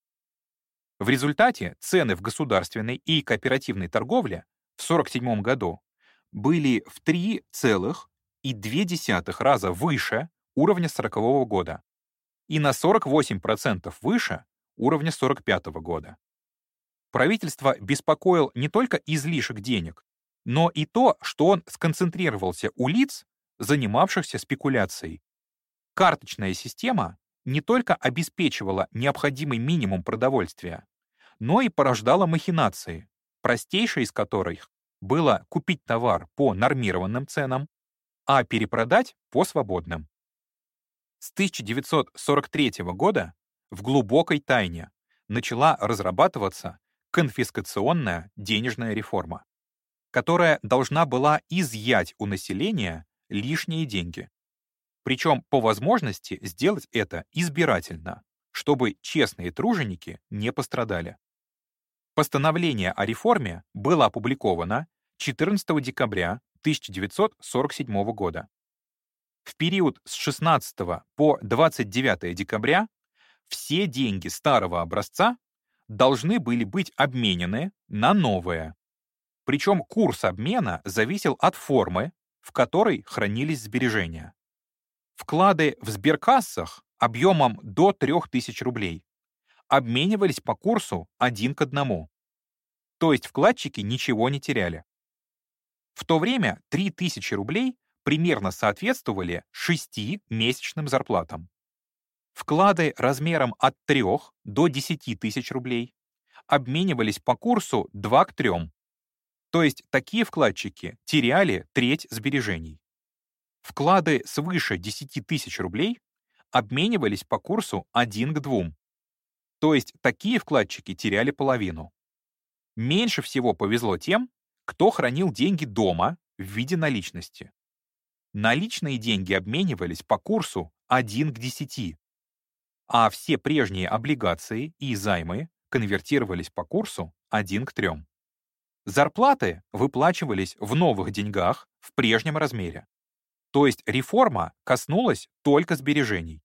В результате цены в государственной и кооперативной торговле в 1947 году были в 3,2 раза выше уровня 1940 года и на 48% выше уровня 1945 года. Правительство беспокоил не только излишек денег, но и то, что он сконцентрировался у лиц, занимавшихся спекуляцией. Карточная система не только обеспечивала необходимый минимум продовольствия, но и порождала махинации, простейшей из которых было купить товар по нормированным ценам, а перепродать по свободным. С 1943 года в глубокой тайне начала разрабатываться конфискационная денежная реформа, которая должна была изъять у населения лишние деньги. Причем по возможности сделать это избирательно, чтобы честные труженики не пострадали. Постановление о реформе было опубликовано 14 декабря 1947 года. В период с 16 по 29 декабря все деньги старого образца должны были быть обменены на новые. Причем курс обмена зависел от формы, в которой хранились сбережения. Вклады в сберкассах объемом до 3000 рублей обменивались по курсу один к одному. То есть вкладчики ничего не теряли. В то время 3000 рублей примерно соответствовали 6 месячным зарплатам. Вклады размером от 3 до 10 тысяч рублей обменивались по курсу 2 к 3. То есть такие вкладчики теряли треть сбережений. Вклады свыше 10 тысяч рублей обменивались по курсу 1 к 2. То есть такие вкладчики теряли половину. Меньше всего повезло тем, кто хранил деньги дома в виде наличности. Наличные деньги обменивались по курсу 1 к 10, а все прежние облигации и займы конвертировались по курсу 1 к 3. Зарплаты выплачивались в новых деньгах в прежнем размере. То есть реформа коснулась только сбережений.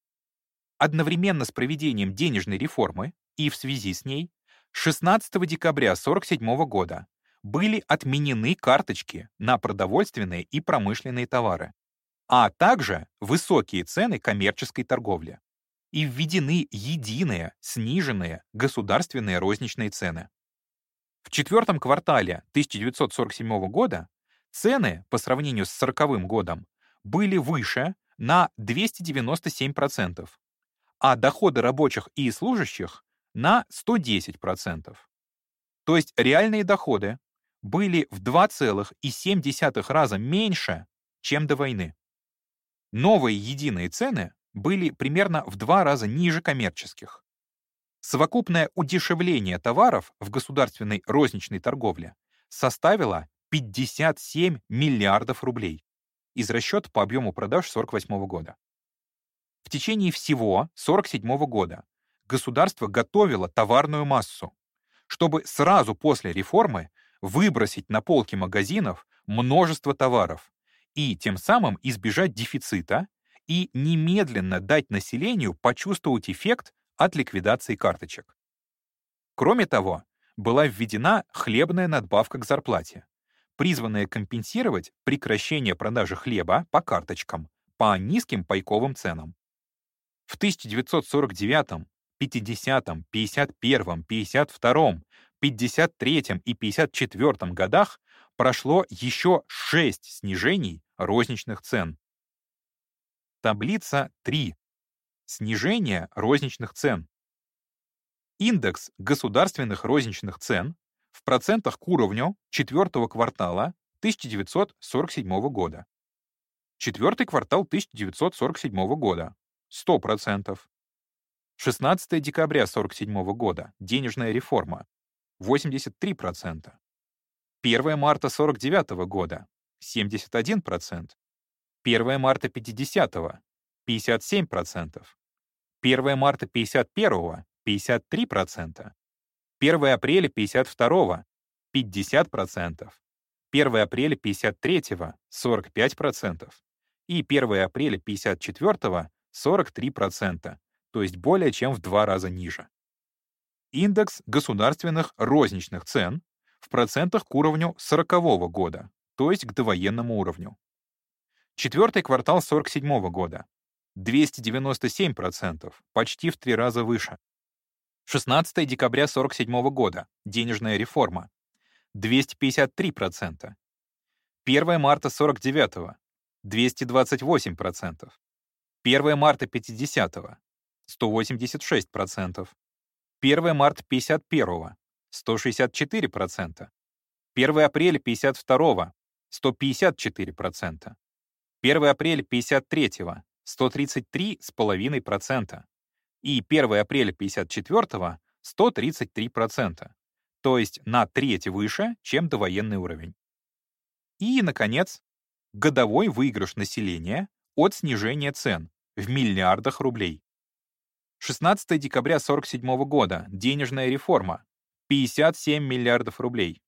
Одновременно с проведением денежной реформы и в связи с ней 16 декабря 1947 года были отменены карточки на продовольственные и промышленные товары, а также высокие цены коммерческой торговли и введены единые сниженные государственные розничные цены. В четвертом квартале 1947 года цены по сравнению с 40 годом были выше на 297%, а доходы рабочих и служащих на 110%. То есть реальные доходы были в 2,7 раза меньше, чем до войны. Новые единые цены были примерно в два раза ниже коммерческих. Совокупное удешевление товаров в государственной розничной торговле составило 57 миллиардов рублей из расчета по объему продаж 1948 года. В течение всего 1947 года государство готовило товарную массу, чтобы сразу после реформы выбросить на полки магазинов множество товаров и тем самым избежать дефицита и немедленно дать населению почувствовать эффект от ликвидации карточек. Кроме того, была введена хлебная надбавка к зарплате, призванная компенсировать прекращение продажи хлеба по карточкам по низким пайковым ценам. В 1949, 50, 51, 52, 53 и 54 годах прошло еще 6 снижений розничных цен. Таблица 3. Снижение розничных цен. Индекс государственных розничных цен в процентах к уровню четвертого квартала 1947 года. Четвертый квартал 1947 года — 100%. 16 декабря 1947 года — денежная реформа — 83%. 1 марта 1949 года — 71%. 1 марта 50-го — 57%. 1 марта 51-го — 53%. 1 апреля 52-го — 50%. 1 апреля 53-го — 45%. И 1 апреля 54-го — 43%, то есть более чем в два раза ниже. Индекс государственных розничных цен в процентах к уровню 40 -го года, то есть к довоенному уровню. Четвертый квартал 47 года. 297%, почти в три раза выше. 16 декабря 47 года. Денежная реформа. 253%. 1 марта 49 228%. 1 марта 50 186%. 1 марта 51 164%. 1 апреля 52 154%. 1 апреля 53-го — 133,5%. И 1 апреля 54-го — 133%. То есть на треть выше, чем довоенный уровень. И, наконец, годовой выигрыш населения от снижения цен в миллиардах рублей. 16 декабря 1947 года. Денежная реформа. 57 миллиардов рублей.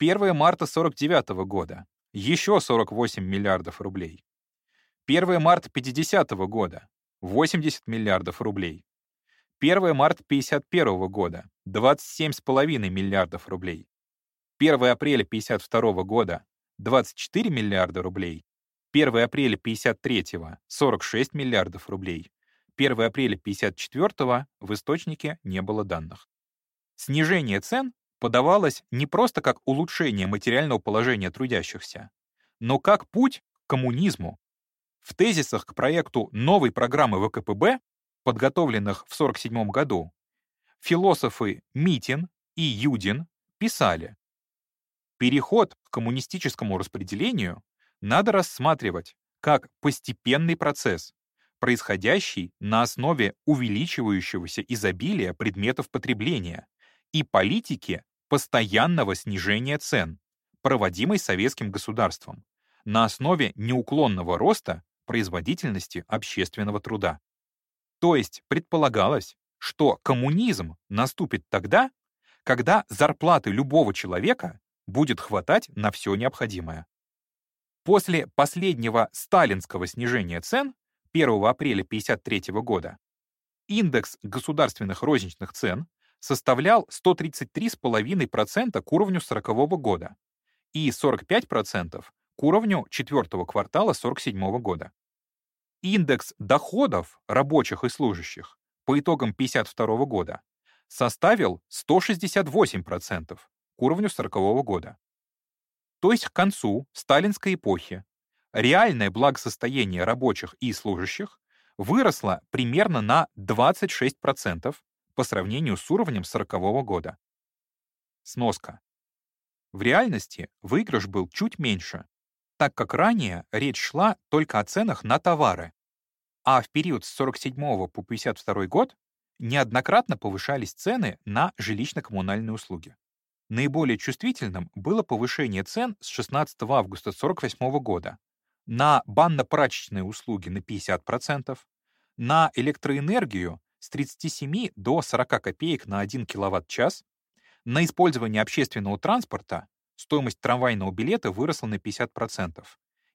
1 марта 1949 года еще 48 миллиардов рублей. 1 марта 50 -го года — 80 миллиардов рублей. 1 марта 51 года — 27,5 миллиардов рублей. 1 апреля 52 года — 24 миллиарда рублей. 1 апреля 53 — 46 миллиардов рублей. 1 апреля 54 в источнике не было данных. Снижение цен подавалось не просто как улучшение материального положения трудящихся, но как путь к коммунизму. В тезисах к проекту новой программы ВКПБ, подготовленных в 1947 году, философы Митин и Юдин писали, переход к коммунистическому распределению надо рассматривать как постепенный процесс, происходящий на основе увеличивающегося изобилия предметов потребления и политики постоянного снижения цен, проводимой советским государством, на основе неуклонного роста производительности общественного труда. То есть предполагалось, что коммунизм наступит тогда, когда зарплаты любого человека будет хватать на все необходимое. После последнего сталинского снижения цен 1 апреля 1953 года индекс государственных розничных цен составлял 133,5% к уровню 40 года и 45% к уровню четвертого квартала 47 года. Индекс доходов рабочих и служащих по итогам 52 года составил 168%, к уровню 40 года. То есть к концу сталинской эпохи реальное благосостояние рабочих и служащих выросло примерно на 26% по сравнению с уровнем 40 года. Сноска. В реальности выигрыш был чуть меньше, так как ранее речь шла только о ценах на товары, а в период с 47 по 52 год неоднократно повышались цены на жилищно-коммунальные услуги. Наиболее чувствительным было повышение цен с 16 августа 1948 года на банно-прачечные услуги на 50%, на электроэнергию с 37 до 40 копеек на 1 киловатт-час, на использование общественного транспорта стоимость трамвайного билета выросла на 50%,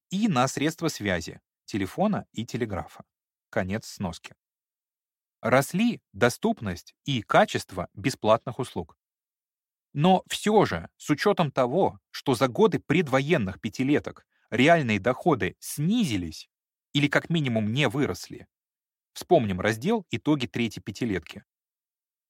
и на средства связи, телефона и телеграфа. Конец сноски. Росли доступность и качество бесплатных услуг. Но все же, с учетом того, что за годы предвоенных пятилеток реальные доходы снизились или как минимум не выросли, вспомним раздел «Итоги третьей пятилетки».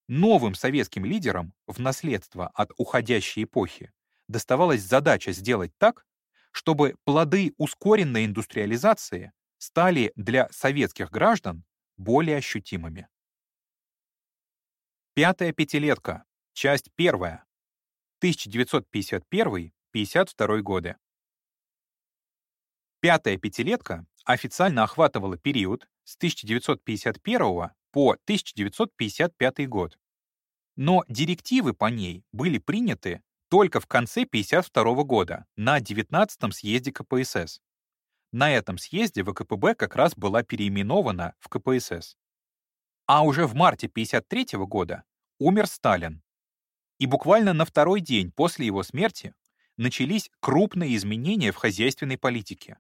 Новым советским лидерам в наследство от уходящей эпохи доставалась задача сделать так, чтобы плоды ускоренной индустриализации стали для советских граждан более ощутимыми. Пятая пятилетка. Часть первая. 1951-52 годы. Пятая пятилетка официально охватывала период с 1951 по 1955 год. Но директивы по ней были приняты только в конце 1952 года на 19-м съезде КПСС. На этом съезде ВКПБ как раз была переименована в КПСС. А уже в марте 1953 года умер Сталин. И буквально на второй день после его смерти начались крупные изменения в хозяйственной политике,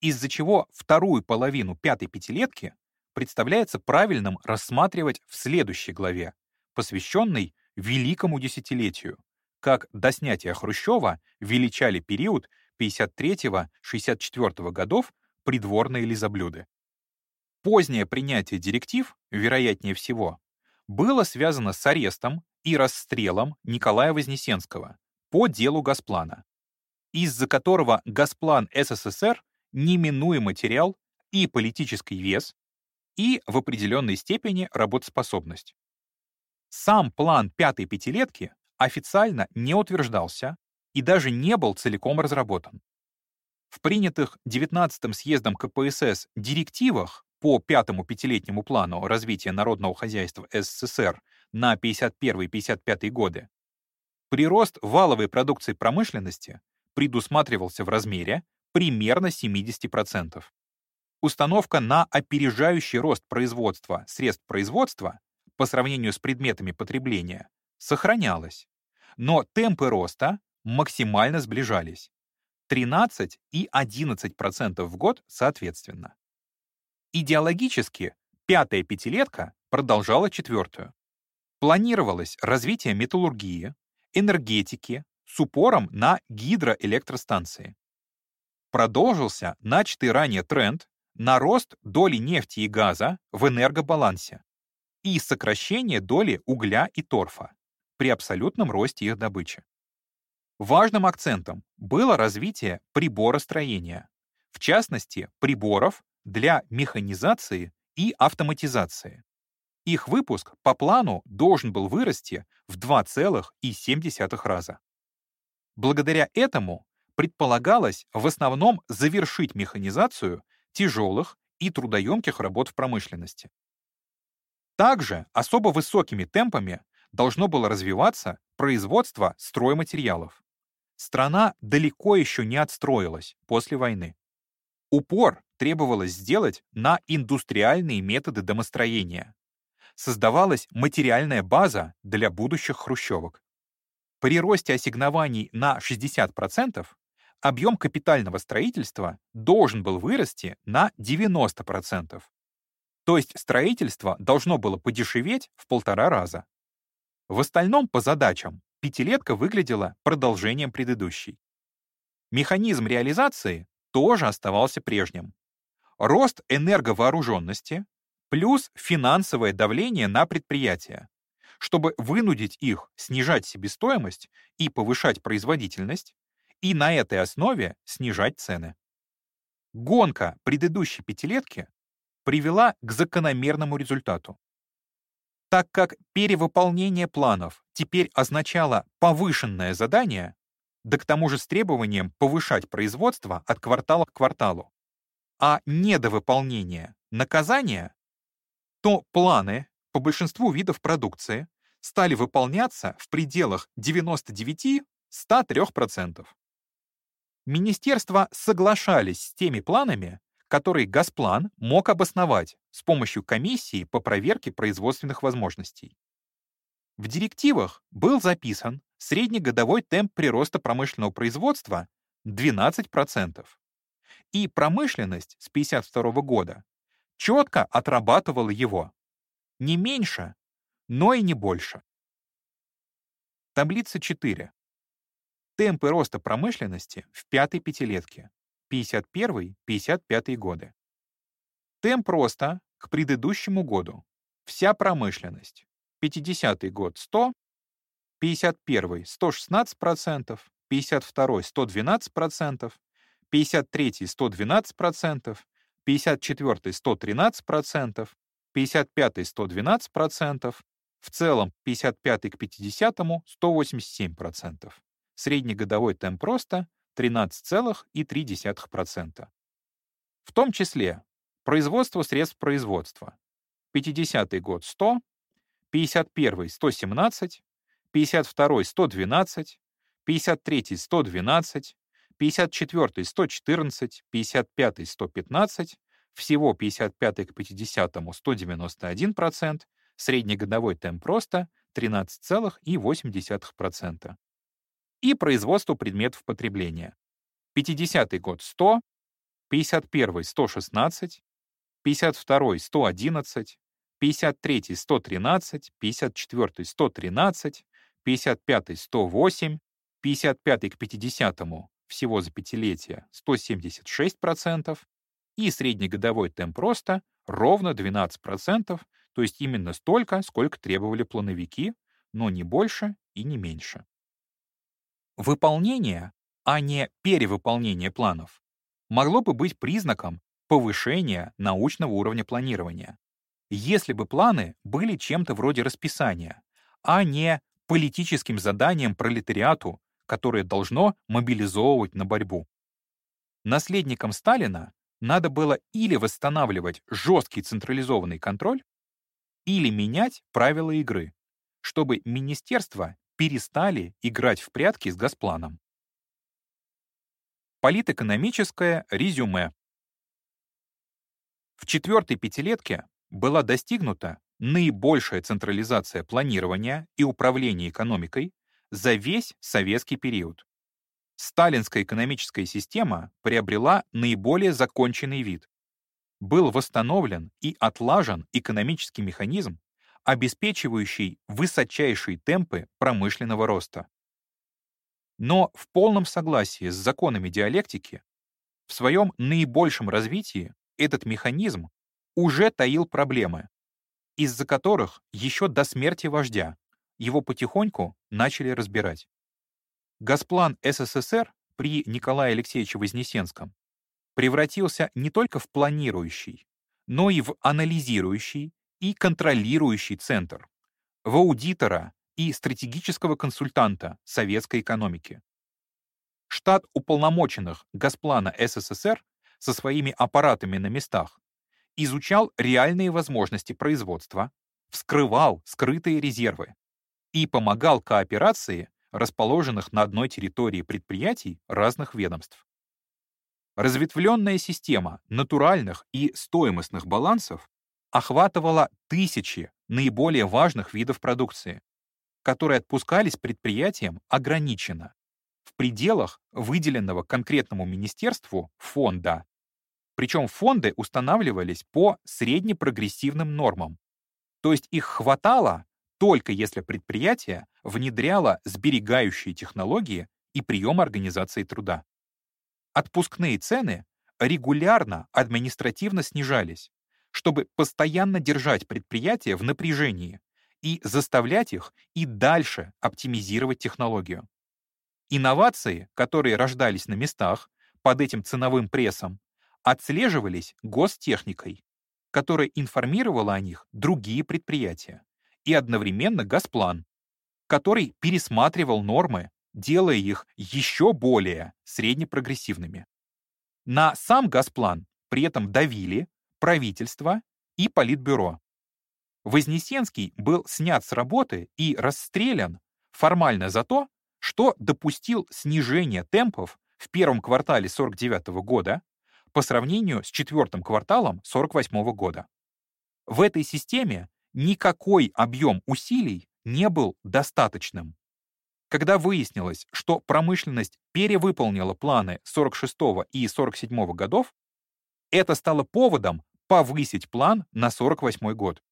из-за чего вторую половину пятой пятилетки представляется правильным рассматривать в следующей главе, посвященной Великому десятилетию, как до снятия Хрущева величали период 53-64 годов придворные лизоблюды. Позднее принятие директив, вероятнее всего, было связано с арестом и расстрелом Николая Вознесенского по делу Госплана, из-за которого Госплан СССР неминуемо терял и политический вес, и в определенной степени работоспособность. Сам план пятой пятилетки официально не утверждался и даже не был целиком разработан. В принятых 19-м съездом КПСС директивах по пятому пятилетнему плану развития народного хозяйства СССР на 51-55 годы прирост валовой продукции промышленности предусматривался в размере примерно 70%. Установка на опережающий рост производства средств производства по сравнению с предметами потребления сохранялась но темпы роста максимально сближались. 13 и 11% в год соответственно. Идеологически пятая пятилетка продолжала четвертую. Планировалось развитие металлургии, энергетики с упором на гидроэлектростанции. Продолжился начатый ранее тренд на рост доли нефти и газа в энергобалансе и сокращение доли угля и торфа при абсолютном росте их добычи. Важным акцентом было развитие приборостроения, в частности, приборов для механизации и автоматизации. Их выпуск по плану должен был вырасти в 2,7 раза. Благодаря этому предполагалось в основном завершить механизацию тяжелых и трудоемких работ в промышленности. Также особо высокими темпами должно было развиваться производство стройматериалов. Страна далеко еще не отстроилась после войны. Упор требовалось сделать на индустриальные методы домостроения. Создавалась материальная база для будущих хрущевок. При росте ассигнований на 60% объем капитального строительства должен был вырасти на 90%. То есть строительство должно было подешеветь в полтора раза. В остальном по задачам пятилетка выглядела продолжением предыдущей. Механизм реализации тоже оставался прежним. Рост энерговооруженности плюс финансовое давление на предприятия, чтобы вынудить их снижать себестоимость и повышать производительность, и на этой основе снижать цены. Гонка предыдущей пятилетки привела к закономерному результату. Так как перевыполнение планов теперь означало повышенное задание, да к тому же с требованием повышать производство от квартала к кварталу, а недовыполнение — наказание, то планы по большинству видов продукции стали выполняться в пределах 99-103%. Министерства соглашались с теми планами, которые Газплан мог обосновать с помощью комиссии по проверке производственных возможностей. В директивах был записан среднегодовой темп прироста промышленного производства 12%. И промышленность с 1952 года четко отрабатывала его. Не меньше, но и не больше. Таблица 4. Темпы роста промышленности в пятой пятилетке 51-55 годы. Темп роста к предыдущему году. Вся промышленность. 50 год 100, 51 116%, 52 112%, 53 112%, 54 113%, 55 112%, в целом 55 к 50 187%. Среднегодовой темп роста 13,3%. В том числе производство средств производства. 50 год 100, 51 117, 52 112, 53 112, 54 114, 55 115, всего 55 к 50 191%, среднегодовой темп роста 13,8% и производству предметов потребления. 50 год — 100, 51 — 116, 52 — 111, 53 — 113, 54 — 113, 55 — 108, 55 к 50 всего за пятилетие 176%, и среднегодовой темп роста ровно 12%, то есть именно столько, сколько требовали плановики, но не больше и не меньше. Выполнение, а не перевыполнение планов, могло бы быть признаком повышения научного уровня планирования, если бы планы были чем-то вроде расписания, а не политическим заданием пролетариату, которое должно мобилизовывать на борьбу. Наследникам Сталина надо было или восстанавливать жесткий централизованный контроль, или менять правила игры, чтобы министерства перестали играть в прятки с Газпланом. Политэкономическое резюме. В четвертой пятилетке была достигнута наибольшая централизация планирования и управления экономикой за весь советский период. Сталинская экономическая система приобрела наиболее законченный вид. Был восстановлен и отлажен экономический механизм, обеспечивающий высочайшие темпы промышленного роста. Но в полном согласии с законами диалектики, в своем наибольшем развитии этот механизм уже таил проблемы, из-за которых еще до смерти вождя его потихоньку начали разбирать. Газплан СССР при Николае Алексеевиче Вознесенском превратился не только в планирующий, но и в анализирующий и контролирующий центр, в аудитора и стратегического консультанта советской экономики. Штат уполномоченных Газплана СССР со своими аппаратами на местах изучал реальные возможности производства, вскрывал скрытые резервы и помогал кооперации расположенных на одной территории предприятий разных ведомств. Разветвленная система натуральных и стоимостных балансов охватывала тысячи наиболее важных видов продукции, которые отпускались предприятиям ограниченно, в пределах выделенного конкретному министерству фонда. Причем фонды устанавливались по среднепрогрессивным нормам, то есть их хватало только если предприятие внедряло сберегающие технологии и прием организации труда. Отпускные цены регулярно административно снижались, чтобы постоянно держать предприятие в напряжении и заставлять их и дальше оптимизировать технологию. Инновации, которые рождались на местах под этим ценовым прессом, отслеживались гостехникой, которая информировала о них другие предприятия, и одновременно Газплан, который пересматривал нормы, делая их еще более среднепрогрессивными. На сам Газплан при этом давили правительство и политбюро. Вознесенский был снят с работы и расстрелян формально за то, что допустил снижение темпов в первом квартале 49 года по сравнению с четвертым кварталом 48 года. В этой системе никакой объем усилий не был достаточным. Когда выяснилось, что промышленность перевыполнила планы 46 и 47 годов, это стало поводом повысить план на 48 год.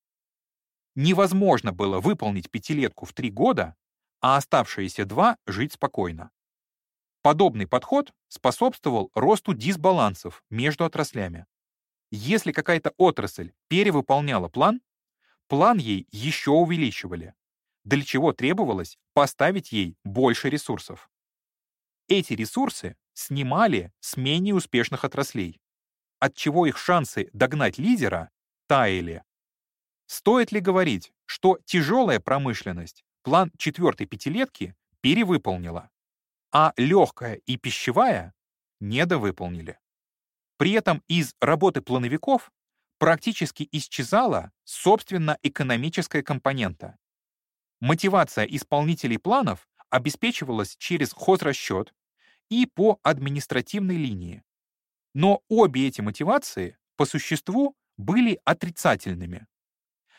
Невозможно было выполнить пятилетку в три года, а оставшиеся два жить спокойно. Подобный подход способствовал росту дисбалансов между отраслями. Если какая-то отрасль перевыполняла план, план ей еще увеличивали, для чего требовалось поставить ей больше ресурсов. Эти ресурсы снимали с менее успешных отраслей, отчего их шансы догнать лидера таяли. Стоит ли говорить, что тяжелая промышленность план четвертой пятилетки перевыполнила? а легкая и пищевая недовыполнили. При этом из работы плановиков практически исчезала, собственно, экономическая компонента. Мотивация исполнителей планов обеспечивалась через хозрасчет и по административной линии. Но обе эти мотивации по существу были отрицательными.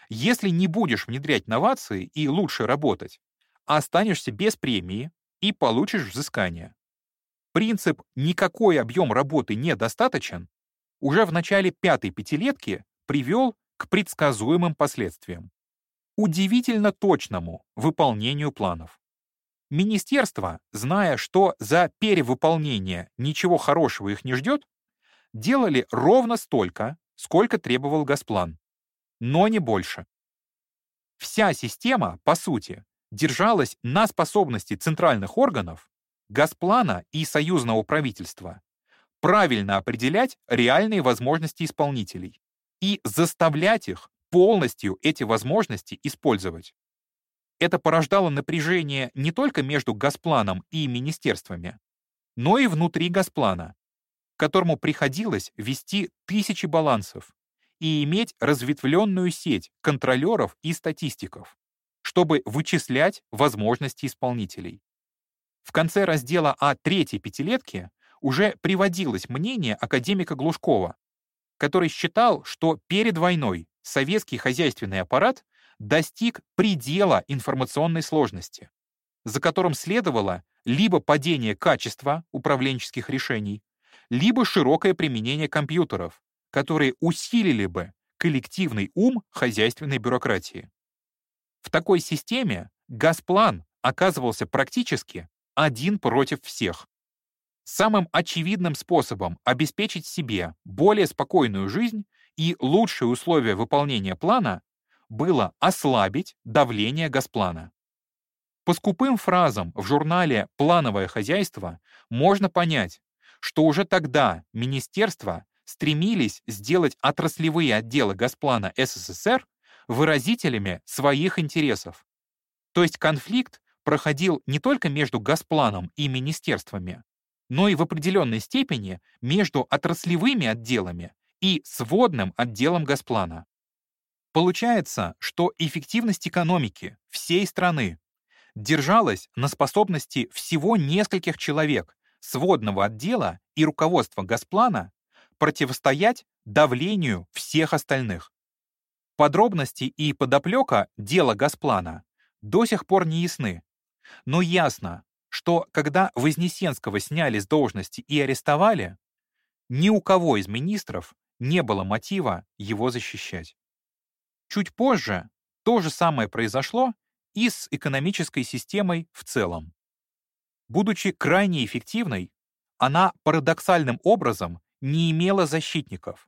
Если не будешь внедрять новации и лучше работать, останешься без премии, и получишь взыскание. Принцип «никакой объем работы недостаточен» уже в начале пятой пятилетки привел к предсказуемым последствиям. Удивительно точному выполнению планов. Министерство, зная, что за перевыполнение ничего хорошего их не ждет, делали ровно столько, сколько требовал Госплан, но не больше. Вся система, по сути, держалась на способности центральных органов, Газплана и союзного правительства правильно определять реальные возможности исполнителей и заставлять их полностью эти возможности использовать. Это порождало напряжение не только между Газпланом и министерствами, но и внутри Газплана, которому приходилось вести тысячи балансов и иметь разветвленную сеть контролеров и статистиков чтобы вычислять возможности исполнителей. В конце раздела о третьей пятилетке уже приводилось мнение академика Глушкова, который считал, что перед войной советский хозяйственный аппарат достиг предела информационной сложности, за которым следовало либо падение качества управленческих решений, либо широкое применение компьютеров, которые усилили бы коллективный ум хозяйственной бюрократии. В такой системе Газплан оказывался практически один против всех. Самым очевидным способом обеспечить себе более спокойную жизнь и лучшие условия выполнения плана было ослабить давление Газплана. По скупым фразам в журнале «Плановое хозяйство» можно понять, что уже тогда министерства стремились сделать отраслевые отделы Газплана СССР выразителями своих интересов. То есть конфликт проходил не только между Газпланом и министерствами, но и в определенной степени между отраслевыми отделами и сводным отделом Газплана. Получается, что эффективность экономики всей страны держалась на способности всего нескольких человек сводного отдела и руководства Газплана противостоять давлению всех остальных. Подробности и подоплека дела Газплана до сих пор не ясны. Но ясно, что когда Вознесенского сняли с должности и арестовали, ни у кого из министров не было мотива его защищать. Чуть позже то же самое произошло и с экономической системой в целом. Будучи крайне эффективной, она парадоксальным образом не имела защитников,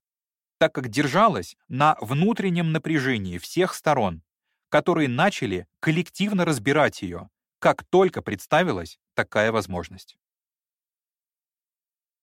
так как держалась на внутреннем напряжении всех сторон, которые начали коллективно разбирать ее, как только представилась такая возможность.